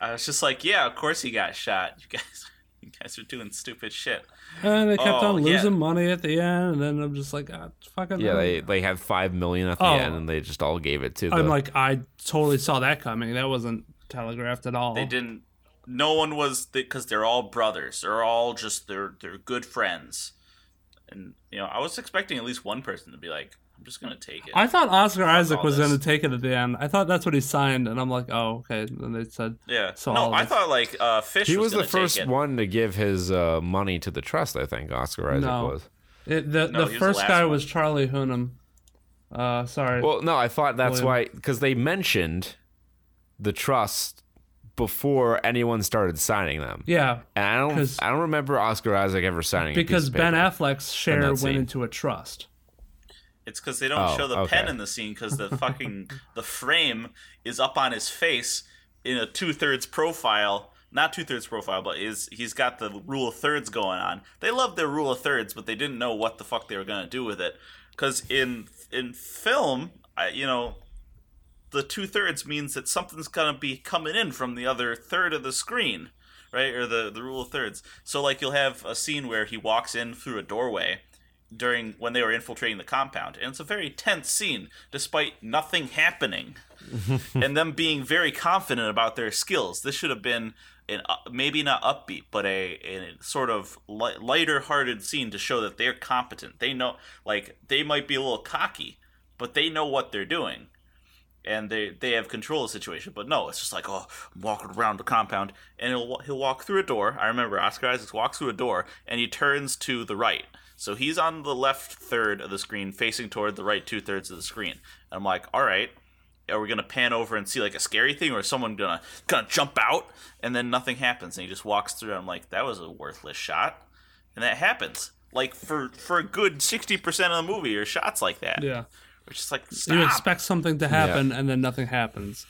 I was just like, yeah, of course he got shot. You guys, [LAUGHS] you guys are doing stupid shit. And they kept Oh, on yeah. losing money at the end, and then I'm just like, ah, fucking. Yeah, they they had five million at the Oh. end, and they just all gave it to. The, I'm like, I totally saw that coming. That wasn't telegraphed at all. They didn't. No one was because they're all brothers. They're all just they're they're good friends. And you know, I was expecting at least one person to be like, "I'm just gonna take it." I thought Oscar Isaac was this. going to take it at the end. I thought that's what he signed, and I'm like, oh, okay. And they said, yeah. So no, I this- thought like uh, Fish. he was the first one to give his uh, money to the trust. I think Oscar Isaac No. was. it, the No, the he was the first guy one. was Charlie Hunnam. Uh, sorry. Well, no, I thought that's William. why because they mentioned the trust before anyone started signing them, yeah, and I don't, 'Cause- I don't remember Oscar Isaac ever signing a piece because of Ben. Affleck's share went scene. into a trust. It's because they don't Oh, show the okay. pen in the scene because the fucking [LAUGHS] the frame is up on his face in a two thirds profile. Not two thirds profile, but is he's got the rule of thirds going on. They love their rule of thirds, but they didn't know what the fuck they were gonna do with it. Because in in film, I, you know, the two thirds means that something's gonna be coming in from the other third of the screen, right? Or the the rule of thirds. So like you'll have a scene where he walks in through a doorway during when they were infiltrating the compound, and it's a very tense scene, despite nothing happening, [LAUGHS] and them being very confident about their skills. This should have been an uh, maybe not upbeat, but a, a sort of li- lighter-hearted scene to show that they're competent. They know, like they might be a little cocky, but they know what they're doing and they they have control of the situation. But no, it's just like oh, I'm walking around the compound, and he'll he'll walk through a door. I remember Oscar Isaac walks through a door, and he turns to the right. So he's on the left third of the screen, facing toward the right two thirds of the screen. And I'm like, all right, are we gonna pan over and see like a scary thing, or is someone gonna gonna jump out? And then nothing happens, and he just walks through. I'm like, that was a worthless shot, and that happens. Like for for a good sixty percent of the movie, or shots like that. Yeah, Which is like you expect something to happen, and then nothing happens.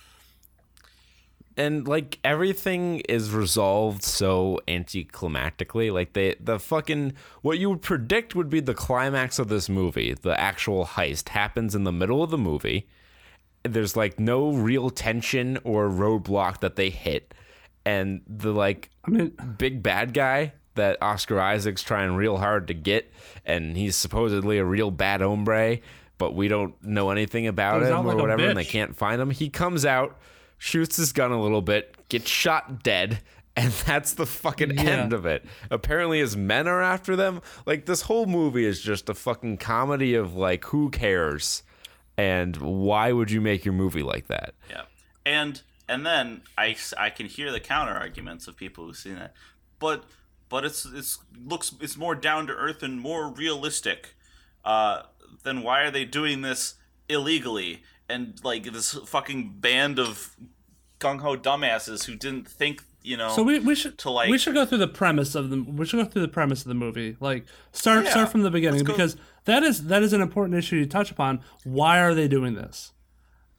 And like everything is resolved so anticlimactically. Like they the fucking what you would predict would be the climax of this movie the actual heist happens in the middle of the movie. There's like no real tension or roadblock that they hit. And the like I mean, big bad guy that Oscar Isaac's trying real hard to get, and he's supposedly a real bad hombre, but we don't know anything about him or like whatever, and they can't find him. He comes out, shoots his gun a little bit, gets shot dead. And [LAUGHS] that's the fucking Yeah. end of it. Apparently, his men are after them. Like, this whole movie is just a fucking comedy of, like, who cares? And why would you make your movie like that? Yeah, and and then I, I can hear the counter arguments of people who've seen it, but but it's it's looks it's more down to earth and more realistic. Uh, then why are they doing this illegally and like this fucking band of gung ho dumbasses who didn't think you know? so we, we should to, like- we should go through the premise of the we should go through the premise of the movie. Like start Yeah, start from the beginning because that is that is an important issue to touch upon. Why are they doing this?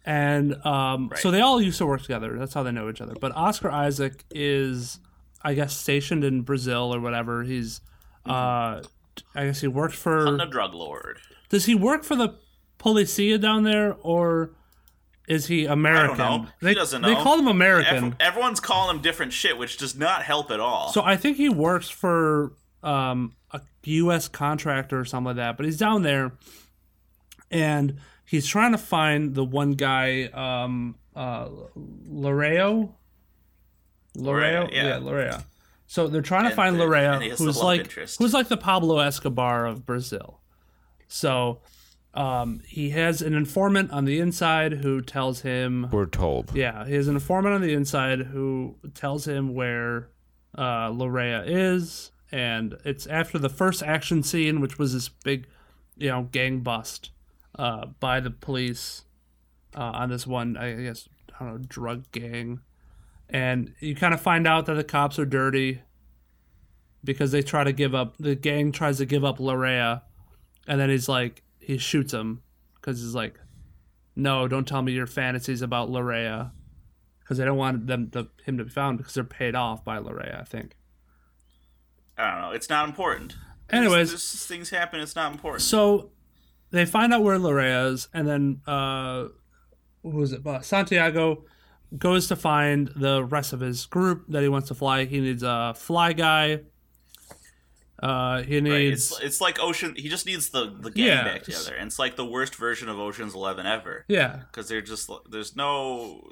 and um, so they all used to work together. That's how they know each other. But Oscar Isaac is, I guess, stationed in Brazil or whatever. He's, uh, I guess he worked for. A drug lord. Does he work for the policia down there, or is he American? I don't know. He They, doesn't know. They call him American. Ev- everyone's calling him different shit, which does not help at all. So I think he works for um, a U.S. contractor or something like that. But he's down there, and he's trying to find the one guy, um, uh, Lareo. Lareo, Larrea, yeah. Lareo. So they're trying to And find the- Lareo, and he has the who's like interest. who's like the Pablo Escobar of Brazil. So um, he has an informant on the inside who tells him We're told. yeah, he has an informant on the inside who tells him where uh, Larea is, and it's after the first action scene, which was this big, you know, gang bust uh, by the police uh, on this one, I guess, I don't know, drug gang, and you kind of find out that the cops are dirty because they try to give up. The gang tries to give up Larea, and then he's like, he shoots him because he's like, no, don't tell me your fantasies about Larea, because they don't want them to, him to be found because they're paid off by Larea. I think. I don't know. It's not important. Anyways, things happen. It's not important. so they find out where Larea is, and then uh, who was it? Uh, Santiago goes to find the rest of his group that he wants to fly. He needs a fly guy. Uh, he Right? needs It's it's like Ocean. He just needs the the gang Yeah. back together, and it's like the worst version of Ocean's Eleven ever. yeah, Because they're just there's no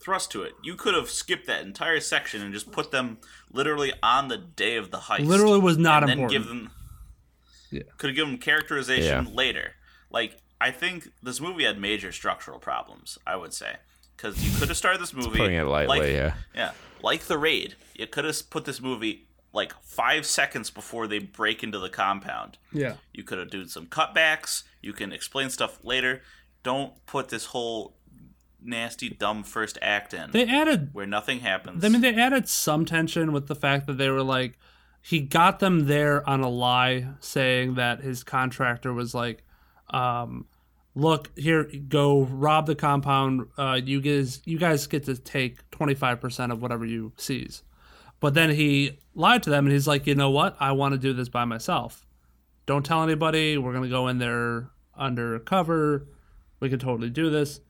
thrust to it. You could have skipped that entire section and just put them literally on the day of the heist. literally was not and then important. give them. Yeah. Could have given them characterization Yeah. later. Like I think this movie had major structural problems. I would say because you could have started this movie Putting it lightly, like, yeah. yeah, like the raid. You could have put this movie like five seconds before they break into the compound. yeah, You could have done some cutbacks. You can explain stuff later. Don't put this whole nasty, dumb first act in they added where nothing happens. I mean, they added some tension with the fact that they were like, he got them there on a lie, saying that his contractor was like, um, "Look here, go rob the compound. Uh, you guys, you guys get to take twenty five percent of whatever you seize." But then he lied to them, and he's like, "You know what? I want to do this by myself. Don't tell anybody. We're gonna go in there undercover. We can totally do this."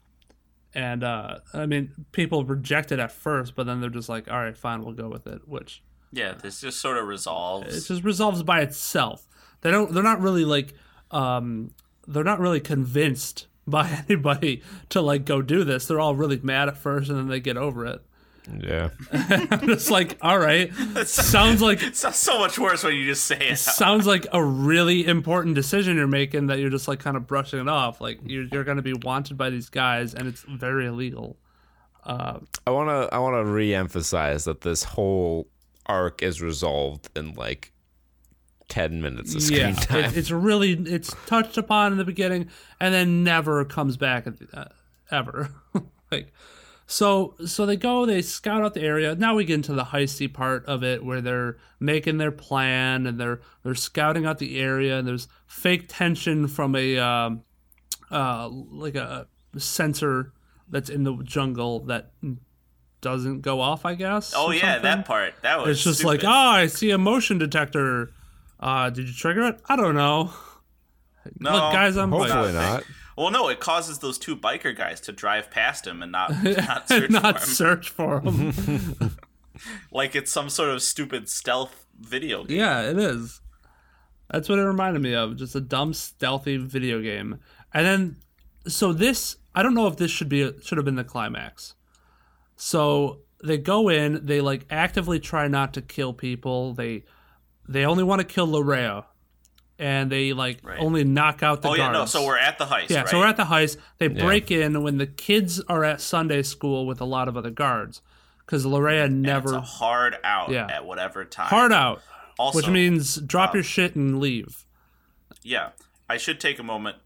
And uh, I mean, people reject it at first, but then they're just like, "All right, fine, we'll go with it." Which yeah, this just sort of resolves. it just resolves by itself. They don't. They're not really like. Um, they're not really convinced [LAUGHS] by anybody to like go do this. They're all really mad at first, and then they get over it. Yeah. [LAUGHS] I'm like, all right, sounds like it [LAUGHS] sounds so much worse when you just say it. [LAUGHS] sounds like a really important decision you're making that you're just like kind of brushing it off. Like you're you're going to be wanted by these guys, and it's very illegal. I want to I want to re-emphasize that this whole arc is resolved in like 10 minutes of screen yeah, time. it, it's really it's touched upon in the beginning and then never comes back uh, ever. like so so they go they scout out the area. Now we get into the heisty part of it where they're making their plan and they're they're scouting out the area and there's fake tension from a um, uh like a sensor that's in the jungle that doesn't go off, I guess. oh yeah, something. that part. That was It's just stupid. like, oh, I see a motion detector. Uh, did you trigger it? I don't know. no, Look, guys, I'm Hopefully I not. Well, no, it causes those two biker guys to drive past him and not [LAUGHS] not search [LAUGHS] not for him. search for him. [LAUGHS] like it's some sort of stupid stealth video game. yeah, it is. That's what it reminded me of. Just a dumb, stealthy video game. And then, so this, I don't know if this should be should have been the climax. So they go in, they like actively try not to kill people. They they only want to kill Larea, and they like Right. only knock out the Oh guards. yeah, no. So we're at the heist. Yeah, right? so we're at the heist. They break in when the kids are at Sunday school with a lot of other guards because Larea It's never a hard out Yeah. at whatever time. hard out, Also, which means drop um, your shit and leave. yeah, I should take a moment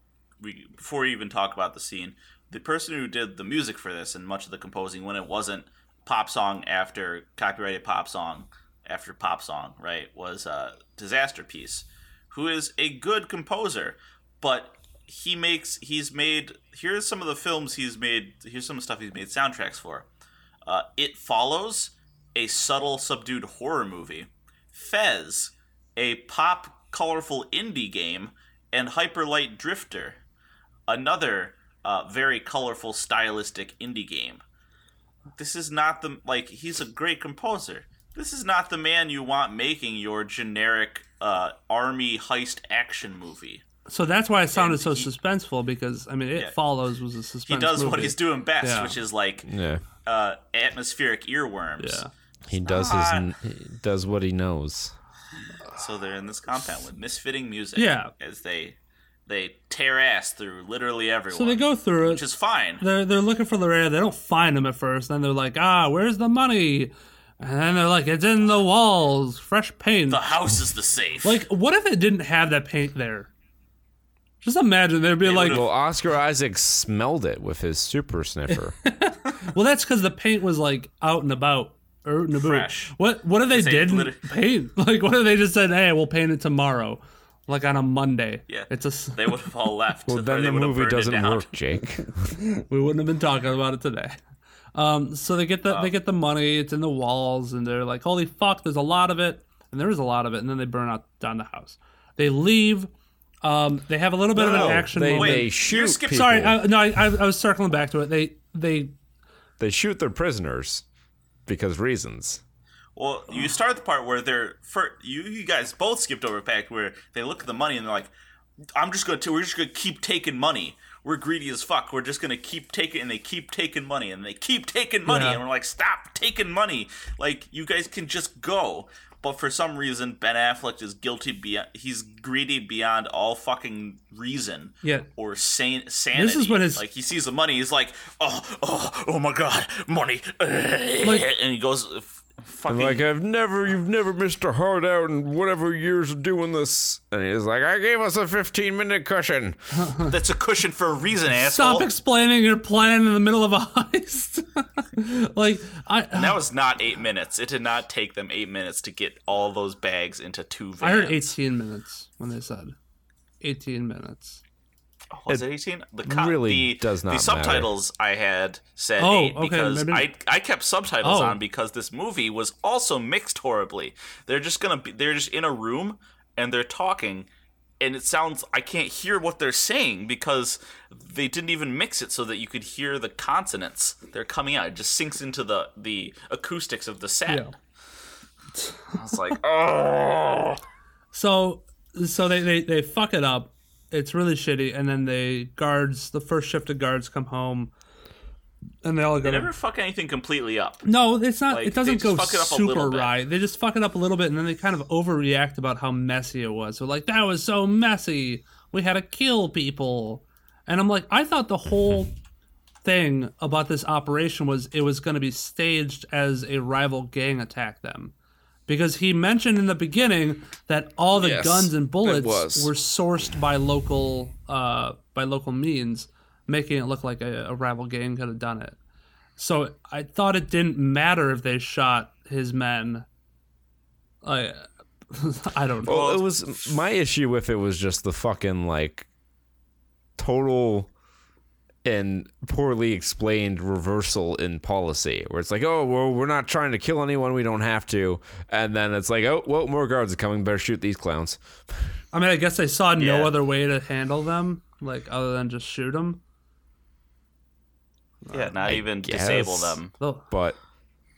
we, before we even talk about the scene. The person who did the music for this and much of the composing, when it wasn't pop song after copyrighted pop song after pop song, right, was a Disasterpeace, who is a good composer, but he makes he's made here's some of the films he's made here's some stuff he's made soundtracks for. Uh, it follows a subtle subdued horror movie fez a pop colorful indie game and Hyper Light Drifter another uh, very colorful stylistic indie game. This is not the like he's a great composer this is not the man you want making your generic uh, army heist action movie So that's why it sounded And so he- suspenseful because I mean, it Yeah. follows was a suspense. he suspense. does what he's doing best, Yeah. which is like Yeah. uh, atmospheric earworms. Yeah. He does not- his he does what he knows. So they're in this compound with misfitting music. Yeah. As they they tear ass through literally everyone. So they go through it. which is fine. they're they're looking for Loretta. They don't find him at first. Then they're like, ah, where's the money? And then they're like, it's in the walls, fresh paint. The house is the safe. Like, what if it didn't have that paint there? Just imagine they'd be like, would've- Well, Oscar Isaac smelled it with his super sniffer. [LAUGHS] [LAUGHS] well, that's because the paint was like out and about. Or in about. Fresh. What what if they They didn't lit- paint? [LAUGHS] Like, what if they just said, "Hey, we'll paint it tomorrow," like on a Monday? Yeah. it's a. s- they would have all left. well, then the movie doesn't down. work, Jake. we wouldn't have been talking about it today. Um, so they get the they get the money. It's in the walls, and they're like, "Holy fuck!" There's a lot of it, and there is a lot of it, and then they burn out down the house. They leave. Um, they have a little bit of an action they, moment. they shoot skipping- Sorry, I, no, I, I I was circling back to it. They they they shoot their prisoners because reasons. Well, you start the part where they're for you. You guys both skipped over a fact where they look at the money and they're like, "I'm just gonna. T- we're just gonna keep taking money. We're greedy as fuck. We're just gonna keep taking." And they keep taking money and they keep taking money, Yeah. and we're like, "Stop taking money! Like you guys can just go." But for some reason, Ben Affleck is guilty. Beyond, he's greedy beyond all fucking reason. Yeah. Or sane sanity. This is his- like he sees the money. He's like, "Oh, oh, oh my god, money!" and he goes. F- Fucking Like I've never, you've never missed a heart out in whatever years of doing this. And he's like, I gave us a 15 minute cushion. [LAUGHS] That's a cushion for a reason, asshole. stop explaining your plan in the middle of a heist. [LAUGHS] like I that was not eight minutes. It did not take them eight minutes to get all those bags into two vans. I heard 18 minutes when they said 18 minutes. Was it eighteen? The co- really the, does not The matter. subtitles I had said Oh, eight okay, because maybe- I I kept subtitles Oh. on because this movie was also mixed horribly. They're just gonna be they're just in a room and they're talking. And it sounds I can't hear what they're saying because they didn't even mix it so that you could hear the consonants. They're coming out. It just sinks into the the acoustics of the set. Yeah. I was like, oh. So so they, they they fuck it up. It's really shitty and then the guards the first shift of guards come home and they all go They never fuck anything completely up. No, it's not Like, it doesn't go fuck it up super right. They just fuck it up a little bit and then they kind of overreact about how messy it was. So like that was so messy. We had to kill people. And I'm like I thought the whole thing about this operation was it was going to be staged as a rival gang attack them. Because he mentioned in the beginning that all the Yes, guns and bullets was. were sourced by local uh, by local means, making it look like a, a rival gang could have done it. So I thought it didn't matter if they shot his men. I [LAUGHS] I don't know. Well, it was my issue with it was just the fucking like total and poorly explained reversal in policy where it's like oh well we're not trying to kill anyone we don't have to and then it's like oh well more guards are coming better shoot these clowns I mean, I guess they saw no Yeah. other way to handle them, like other than just shoot them. Yeah, not I even guess. disable them. Oh, but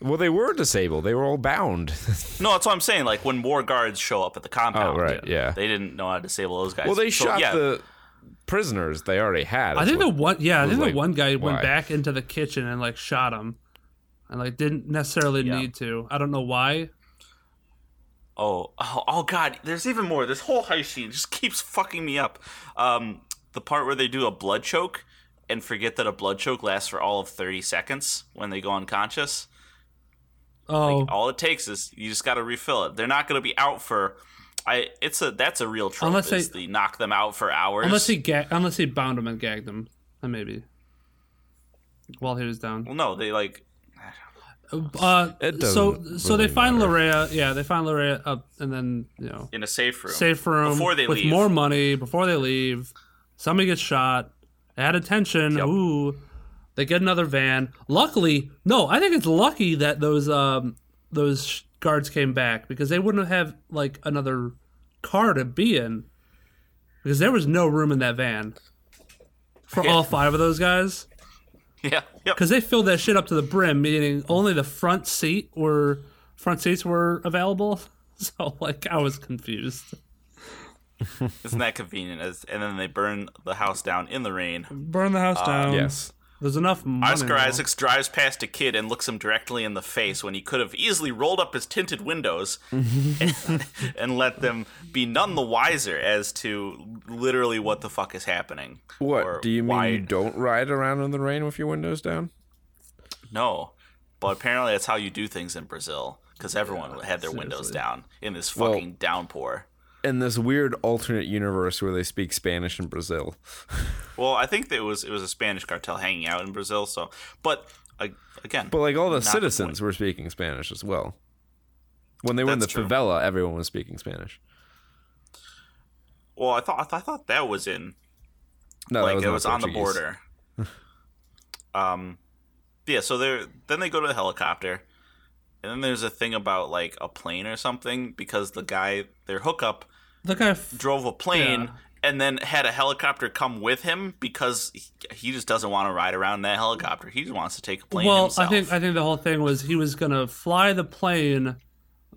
well they were disabled they were all bound [LAUGHS] No, that's what I'm saying. Like when more guards show up at the compound, oh right yeah they didn't know how to disable those guys. well they So, shot yeah, the prisoners they already had I That's think the one, yeah, I think like, the one guy went back into the kitchen and like shot him, and like didn't necessarily Yeah. need to. I don't know why. Oh, oh, oh, God! There's even more. This whole heist scene just keeps fucking me up. Um, the part where they do a blood choke and forget that a blood choke lasts for all of 30 seconds when they go unconscious. Oh, All it takes is you just got to refill it. They're not going to be out for. I. It's a that's a real trope. Unless is they- the knock them out for hours. unless he ga- unless he bound him and gagged him, then maybe while he was down. well, no, they like. Uh, It so doesn't so they find matter. Lorea. Yeah, they find Lorea up, and then you know In a safe room. safe room Before they with leave. more money before they leave. Somebody gets shot. Added attention. Yep. Ooh, they get another van. Luckily, no, I think it's lucky that those um those sh- guards came back because they wouldn't have like another car to be in because there was no room in that van for all five of those guys Yeah. Yep. because they filled that shit up to the brim, meaning only the front seat were front seats were available. [LAUGHS] So like I was confused. Isn't that convenient? As and then they burn the house down in the rain. Burn the house um, down. yes. There's enough money. Oscar though. Isaacs drives past a kid and looks him directly in the face when he could have easily rolled up his tinted windows and, [LAUGHS] and let them be none the wiser as to literally what the fuck is happening. What do you mean why- you don't ride around in the rain with your windows down? No, but apparently that's how you do things in Brazil because everyone had their windows down in this Well- fucking downpour. In this weird alternate universe where they speak Spanish in Brazil. [LAUGHS] Well, I think that it was it was a Spanish cartel hanging out in Brazil. So, but uh, again, But like all the Not the citizens were speaking Spanish as well. When they were in the true. favela, everyone was speaking Spanish. well, I thought I thought, I thought that was in No, that like was it was on the border. [LAUGHS] um, yeah. So they then they go to the helicopter, and then there's a thing about like a plane or something because the guy their hookup The guy. F- drove a plane Yeah. and then had a helicopter come with him because he, just doesn't want to ride around in that helicopter. He just wants to take a plane well, himself. I think I think the whole thing was he was gonna fly the plane,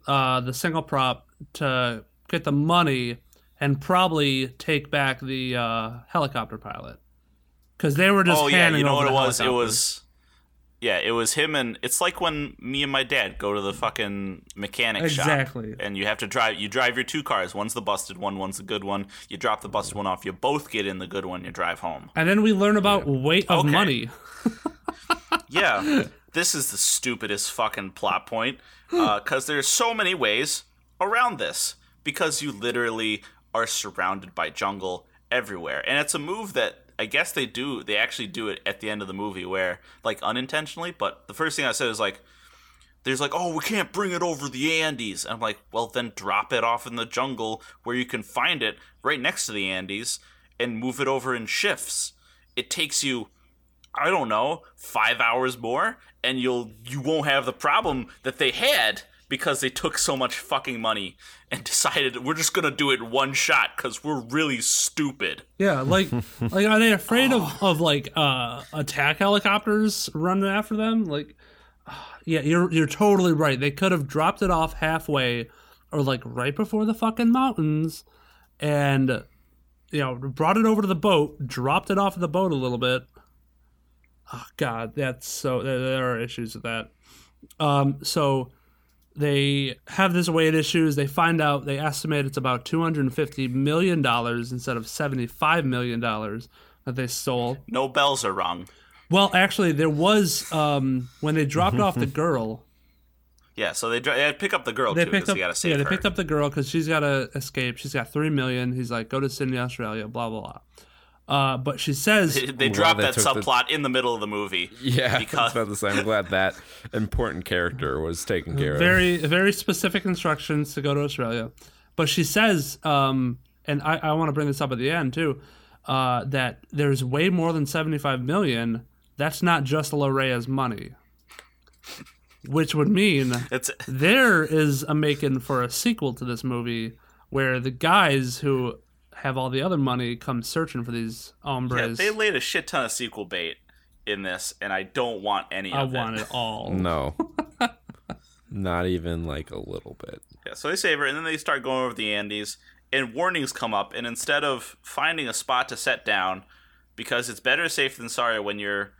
uh, the single prop to get the money and probably take back the uh, helicopter pilot because they were just oh yeah, handing you know what it the was? It was. Yeah, it was him and it's like when me and my dad go to the fucking mechanic Exactly. shop and you have to drive you drive your two cars. One's the busted one, one's the good one. You drop the busted one off, you both get in the good one, you drive home. And then we learn about weight of Okay. money. [LAUGHS] Yeah, this is the stupidest fucking plot point uh, because there's so many ways around this because you literally are surrounded by jungle everywhere, and it's a move that I guess they do. They actually do it at the end of the movie where, like, unintentionally. But the first thing I said is like, "There's like, oh, we can't bring it over the Andes." And I'm like, "Well, then drop it off in the jungle where you can find it right next to the Andes and move it over in shifts." It takes you I don't know, five hours more, and you'll you won't have the problem that they had because they took so much fucking money and [LAUGHS] decided we're just gonna do it one shot because we're really stupid. Yeah, like [LAUGHS] like are they afraid of of like uh attack helicopters running after them? Like [SIGHS] yeah, you're you're totally right. They could have dropped it off halfway or like right before the fucking mountains and you know, brought it over to the boat, dropped it off of the boat a little bit. Oh god, that's so there, there are issues with that. Um so they have this weight issues. They find out they estimate it's about two hundred and fifty million dollars instead of seventy-five million dollars that they stole. No bells are rung. Well, actually, there was um, when they dropped off the [LAUGHS] girl. Yeah, so they, they pick up the girl They too picked because up they gotta save yeah, they her. picked up the girl because she's got to escape. She's got three million. He's like, go to Sydney, Australia. Blah blah blah. Uh, but she says, they Wow, dropped they that took the- subplot in the middle of the movie. Yeah, I Because- was about to say. I'm glad that important character was taken care of. very very specific instructions to go to Australia. But she says, um, and I, I want to bring this up at the end too, uh, that there's way more than 75 million. That's not just Lorea's money, which would mean It's there is a making for a sequel to this movie where the guys who have all the other money come searching for these yeah, hombres. they laid a shit ton of sequel bait in this, and I don't want any I of it. I want it. it all. [LAUGHS] No. [LAUGHS] Not even like a little bit. Yeah, so they save her, and then they start going over the Andes, and warnings come up, and instead of finding a spot to set down, because it's better safe than sorry when you're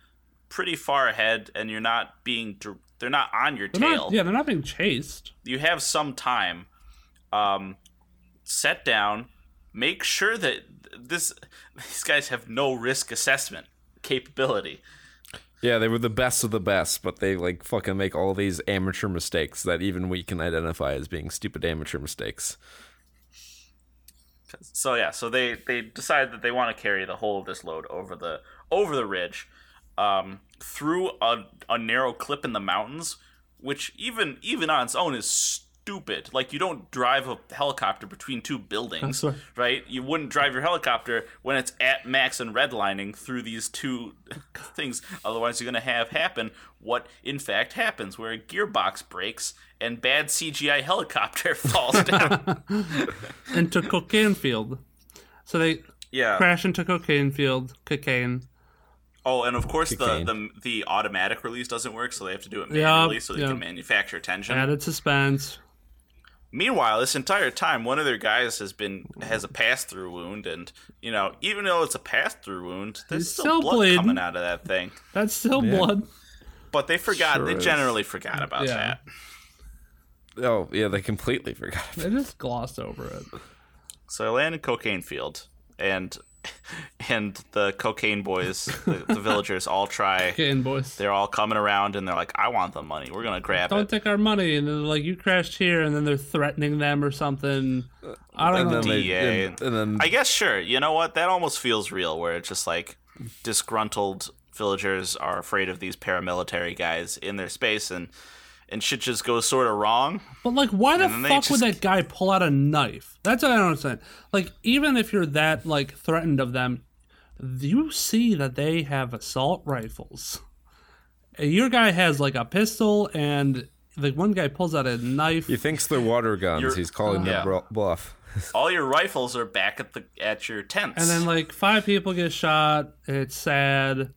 pretty far ahead and you're not being dir- they're not on your They're tail. not, yeah, they're not being chased. You have some time. Um, set down. Make sure that this these guys have no risk assessment capability. Yeah, they were the best of the best, but they like fucking make all these amateur mistakes that even we can identify as being stupid amateur mistakes. So yeah, so they they decide that they want to carry the whole of this load over the over the ridge, um, through a, a narrow clip in the mountains, which even even on its own is stupid. Like you don't drive a helicopter between two buildings, right. right? You wouldn't drive your helicopter when it's at max and redlining through these two [LAUGHS] things. Otherwise, you're gonna have happen what in fact happens, where a gearbox breaks and bad CGI helicopter [LAUGHS] falls down. [LAUGHS] into cocaine field. So they yeah. crash into cocaine field, cocaine. Oh, and of course the, the the automatic release doesn't work, so they have to do it Yep, manually so they yep. can manufacture tension. Added suspense. Meanwhile, this entire time, one of their guys has been has a pass through wound, and you know, even though it's a pass through wound, there's He's still, still blood bleeding. coming out of that thing. That's still blood. But they forgot. Sure they is. generally forgot about Yeah. that. Oh yeah, they completely forgot. They just glossed over it. So I land in Cocaine Field, and [LAUGHS] and the cocaine boys, the, the villagers, all try. Cocaine boys. They're all coming around, and they're like, "I want the money. We're gonna grab Don't it." take our money, and they're like, "You crashed here," and then they're threatening them or something. Uh, I don't And know. then they, DEA. and, and then I guess sure. You know what? That almost feels real, where it's just like disgruntled villagers are afraid of these paramilitary guys in their space, and and shit just goes sort of wrong. But like, why the And then they fuck would that guy pull out a knife? That's what I don't understand. Like, even if you're that like threatened of them, you see that they have assault rifles. Your guy has like a pistol, and the one guy pulls out a knife. he thinks they're water guns. You're- He's calling Yeah. them bl- bluff. [LAUGHS] All your rifles are back at the at your tents. And then like five people get shot. It's sad.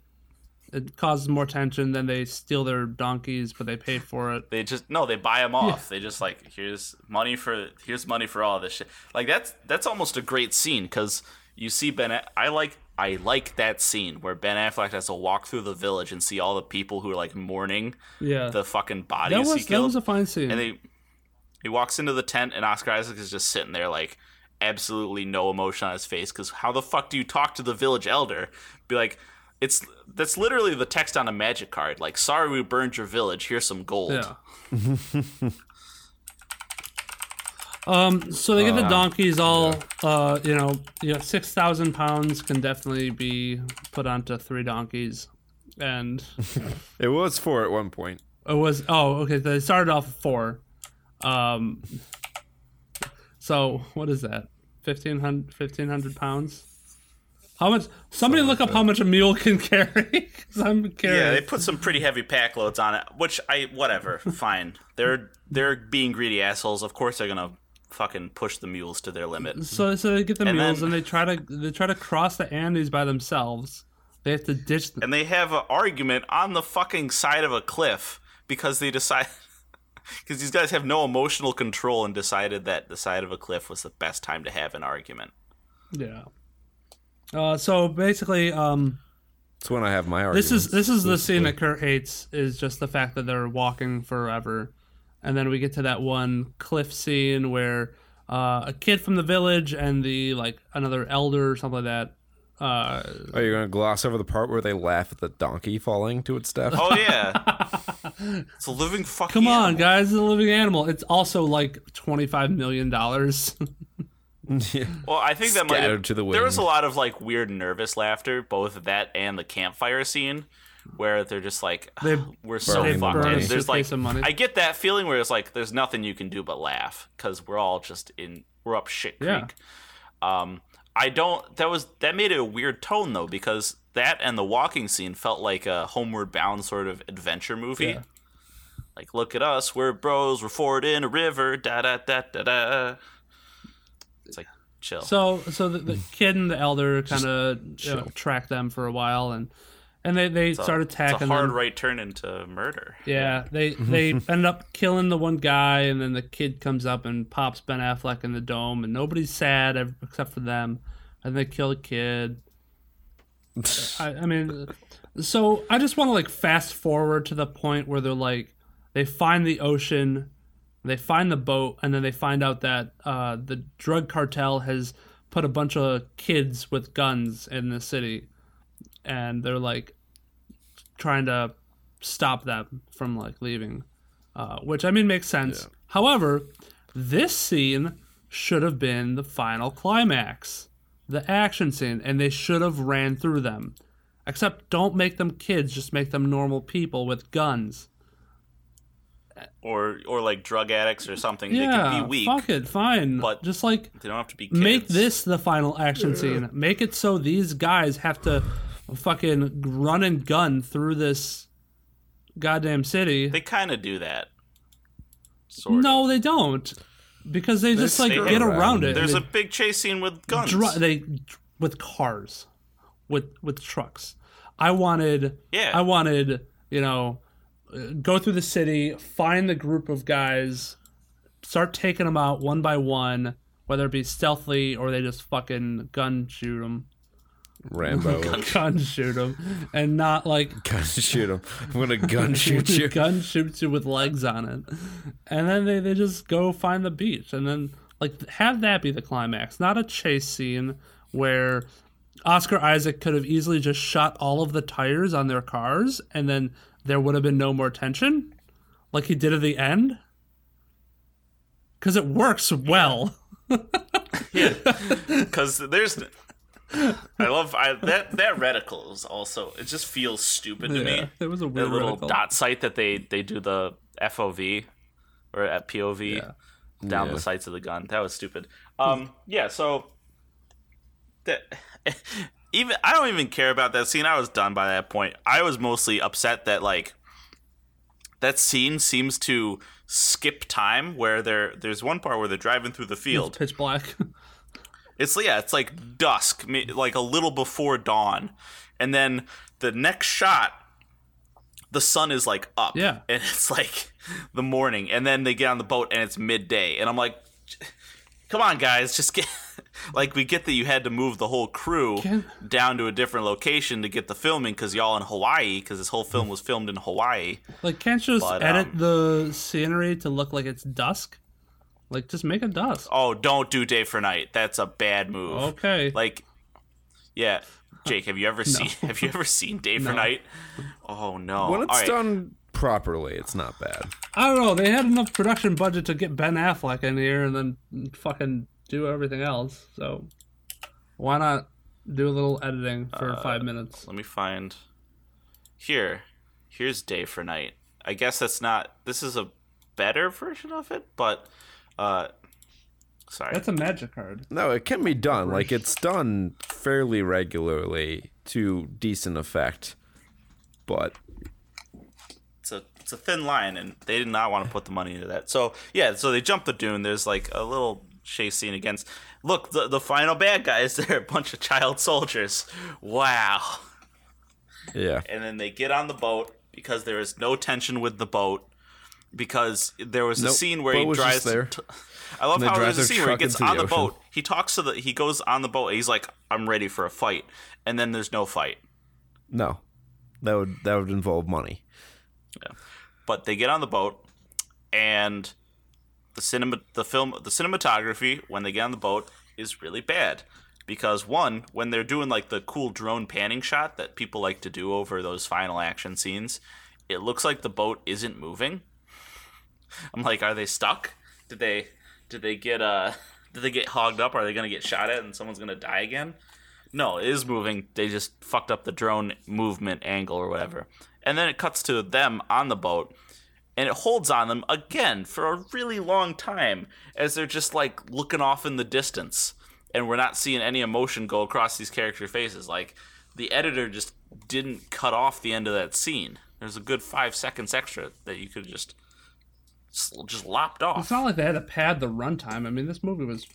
It causes more tension. Then they steal their donkeys, but they paid for it. they just no, they buy them off. They just like here's money for here's money for all this shit. Like that's that's almost a great scene because you see Ben. A- I like I like that scene where Ben Affleck has to walk through the village and see all the people who are like mourning Yeah, the fucking that bodies he was that was a fine scene. and they he walks into the tent and Oscar Isaac is just sitting there like absolutely no emotion on his face because how the fuck do you talk to the village elder be like it's that's literally the text on a magic card like sorry we burned your village here's some gold Yeah. [LAUGHS] um. So they get the donkeys all. Uh. You know. You know. Six thousand pounds can definitely be put onto three donkeys, and [LAUGHS] It was four at one point. it was. Oh. Okay. They started off with four. Um. So what is that? 1500, 1500 pounds. How much? Somebody look up how much a mule can [LAUGHS] carry. I'm curious. yeah they put some pretty heavy pack loads on it which i whatever [LAUGHS] fine they're they're being greedy assholes of course they're gonna fucking push the mules to their limit So so they get the And mules then- and they try to they try to cross the Andes by themselves. They have to ditch them. and they have an argument on the fucking side of a cliff because they decide [LAUGHS] because these guys have no emotional control and decided that the side of a cliff was the best time to have an argument. Yeah. Uh, so basically, um, That's when I have my argument. this is this is the scene that Kurt hates is just the fact that they're walking forever, and then we get to that one cliff scene where uh, a kid from the village and the like another elder or something like that. Uh, Oh, you're gonna gloss over the part where they laugh at the donkey falling to its death? Oh yeah, [LAUGHS] it's a living fucking. come on, animal. guys, it's a living animal. It's also like twenty five million dollars. [LAUGHS] [LAUGHS] yeah. Well, I think that might have, to the there was a lot of like weird nervous laughter, both that and the campfire scene, where they're just like, They "We're so fucked." money. in. There's like, money. I get that feeling where it's like, there's nothing you can do but laugh because we're all just in, we're up shit creek. Yeah. Um, I don't. That was that made it a weird tone though because that and the walking scene felt like a homeward bound sort of adventure movie. Yeah. Like, look at us, we're bros, we're forward in a river, da da da da da. It's like chill. So so the, the mm. kid and the elder kind of you know, track them for a while and and they, they start it's attacking a hard them. right turn into murder. Yeah, they [LAUGHS] they end up killing the one guy, and then the kid comes up and pops Ben Affleck in the dome, and nobody's sad except for them, and they kill the kid. [LAUGHS] I, I mean, so I just want to like fast forward to the point where they're like, they find the ocean, they find the boat, and then they find out that uh, the drug cartel has put a bunch of kids with guns in the city, and they're like trying to stop them from like leaving, uh, which I mean makes sense. However, this scene should have been the final climax, the action scene, and they should have ran through them. Except don't make them kids, just make them normal people with guns. Or or like drug addicts or something. they yeah, can be weak. fuck it, fine. but just like They don't have to be kids. make this the final action scene. Make it so these guys have to fucking run and gun through this goddamn city. They kind of do that. Sort of. no, they don't, because they just like get around. around it. There's They a big chase scene with guns. dri- they with cars, with with trucks. I wanted, Yeah. I wanted, you know, go through the city, find the group of guys, start taking them out one by one, whether it be stealthily or they just fucking gun shoot them. Rambo. [LAUGHS] gun shoot him and not like [LAUGHS] gun shoot him. I'm gonna gun [LAUGHS] shoot you. gun shoot you with legs on it and then they, they just go find the beach and then like have that be the climax not a chase scene where oscar isaac could have easily just shot all of the tires on their cars and then there would have been no more tension like he did at the end because it works well [LAUGHS] because there's I love I, that that reticle is also it just feels stupid to Yeah, me. it was a That weird little reticle. dot sight that they they do the FOV or at POV down Yeah. the sights of the gun. That was stupid. Um yeah, so that [LAUGHS] even I don't even care about that scene. I was done by that point. I was mostly upset that like that scene seems to skip time where there there's one part where they're driving through the field It's pitch black it's yeah, it's like dusk, like a little before dawn, and then the next shot, the sun is like up, Yeah. [LAUGHS] and it's like the morning, and then they get on the boat and it's midday, and I'm like, come on, guys, just get. Like we get that you had to move the whole crew Can- down to a different location to get the filming because y'all in Hawaii because this whole film was filmed in Hawaii. Like, can't you just But, edit um, the scenery to look like it's dusk? Like, just make it dusk. Oh, don't do day for night. That's a bad move. Okay. Like, yeah, Jake, have you ever [LAUGHS] seen have you ever seen Day for No. Night? Oh no! When it's All right. done properly, it's not bad. I don't know. They had enough production budget to get Ben Affleck in here and then fucking do everything else. So, why not do a little editing for Uh, five minutes? let me find here. Here's Day for Night. I guess that's not. This is a better version of it, but uh, sorry. That's a magic card. No, it can be done. Like it's done fairly regularly to decent effect. But it's a it's a thin line, and they did not want to put the money into that. So yeah, so they jump the dune. There's like a little chase scene against. Look, the the final bad guys. [LAUGHS] They're a bunch of child soldiers. Wow. yeah. and then they get on the boat because there is no tension with the boat because there was a Nope, scene where boat he drives there. t- I love how there's a scene where he gets into the on the boat. He talks to the he goes on the boat. He's like, "I'm ready for a fight," and then there's no fight. No. That would that would involve money. Yeah. But they get on the boat, and the cinema, the film, the cinematography when they get on the boat is really bad because one, when they're doing like the cool drone panning shot that people like to do over those final action scenes, it looks like the boat isn't moving. [LAUGHS] I'm like, are they stuck? Did they did they get uh did they get hogged up? Are they gonna get shot at and someone's gonna die again? No, it is moving. They just fucked up the drone movement angle or whatever. And then it cuts to them on the boat and it holds on them again for a really long time as they're just like looking off in the distance and we're not seeing any emotion go across these character faces like the editor just didn't cut off the end of that scene there's a good five seconds extra that you could just just lopped off It's not like they had to pad the runtime. I mean, this movie was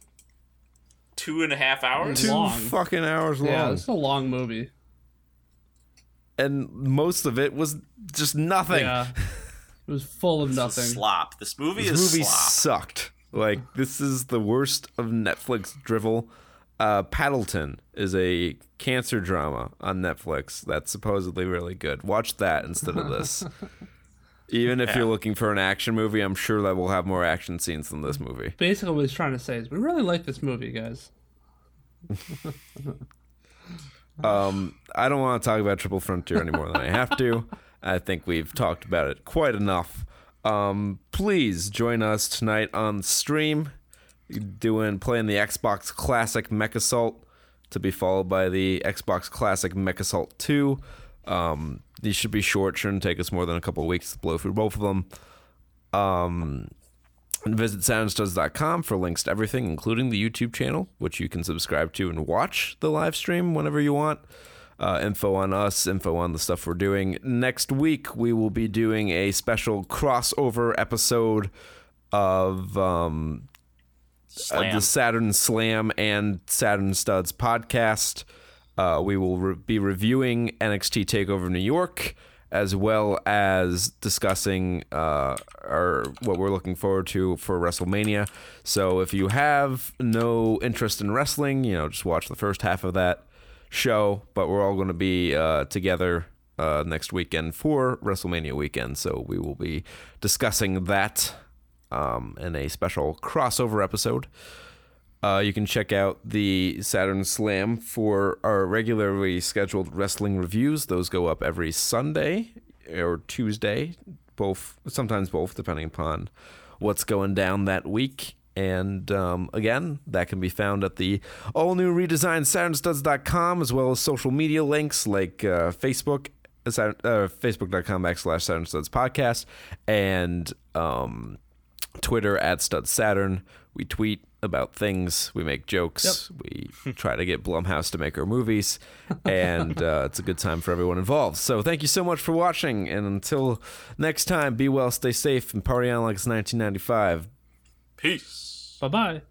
two and a half hours Two Long. fucking hours long. yeah, it's a long movie. and most of it was just nothing. Yeah, [LAUGHS] it was full of It's a nothing. slop this movie This is movie slop sucked. Like this is the worst of Netflix drivel. Uh, Paddleton is a cancer drama on Netflix that's supposedly really good. Watch that instead of this. [LAUGHS] Even if you're looking for an action movie, I'm sure that we'll have more action scenes than this movie. Basically, what he's trying to say is, we really like this movie, guys. [LAUGHS] Um, I don't want to talk about Triple Frontier any more than I have to. [LAUGHS] I think we've talked about it quite enough. Um, please join us tonight on stream, doing playing the Xbox Classic MechAssault, to be followed by the Xbox Classic MechAssault 2. Um, these should be short, shouldn't take us more than a couple of weeks to blow through both of them. Um, visit soundstuds.com for links to everything, including the YouTube channel, which you can subscribe to and watch the live stream whenever you want. Uh, info on us, info on the stuff we're doing. Next week, we will be doing a special crossover episode of um, uh, the Saturn Slam and Saturn Studs podcast. Uh, we will re- be reviewing NXT Takeover New York, as well as discussing uh, our what we're looking forward to for WrestleMania. So if you have no interest in wrestling, you know, just watch the first half of that show. But we're all going to be uh, together uh, next weekend for WrestleMania weekend, so we will be discussing that um, in a special crossover episode. Uh, you can check out the Saturn Slam for our regularly scheduled wrestling reviews. Those go up every Sunday or Tuesday, both sometimes both, depending upon what's going down that week. And um, again, that can be found at the all new redesigned SaturnStuds.com as well as social media links like uh, Facebook, Saturn- uh, Facebook.com backslash Saturn Studs podcast, and um, Twitter at Stud Saturn. We tweet about things. We make jokes. We try to get Blumhouse to make our movies, and uh, it's a good time for everyone involved. So thank you so much for watching, and until next time, be well, stay safe, and party on like it's 1995. Peace. Bye bye.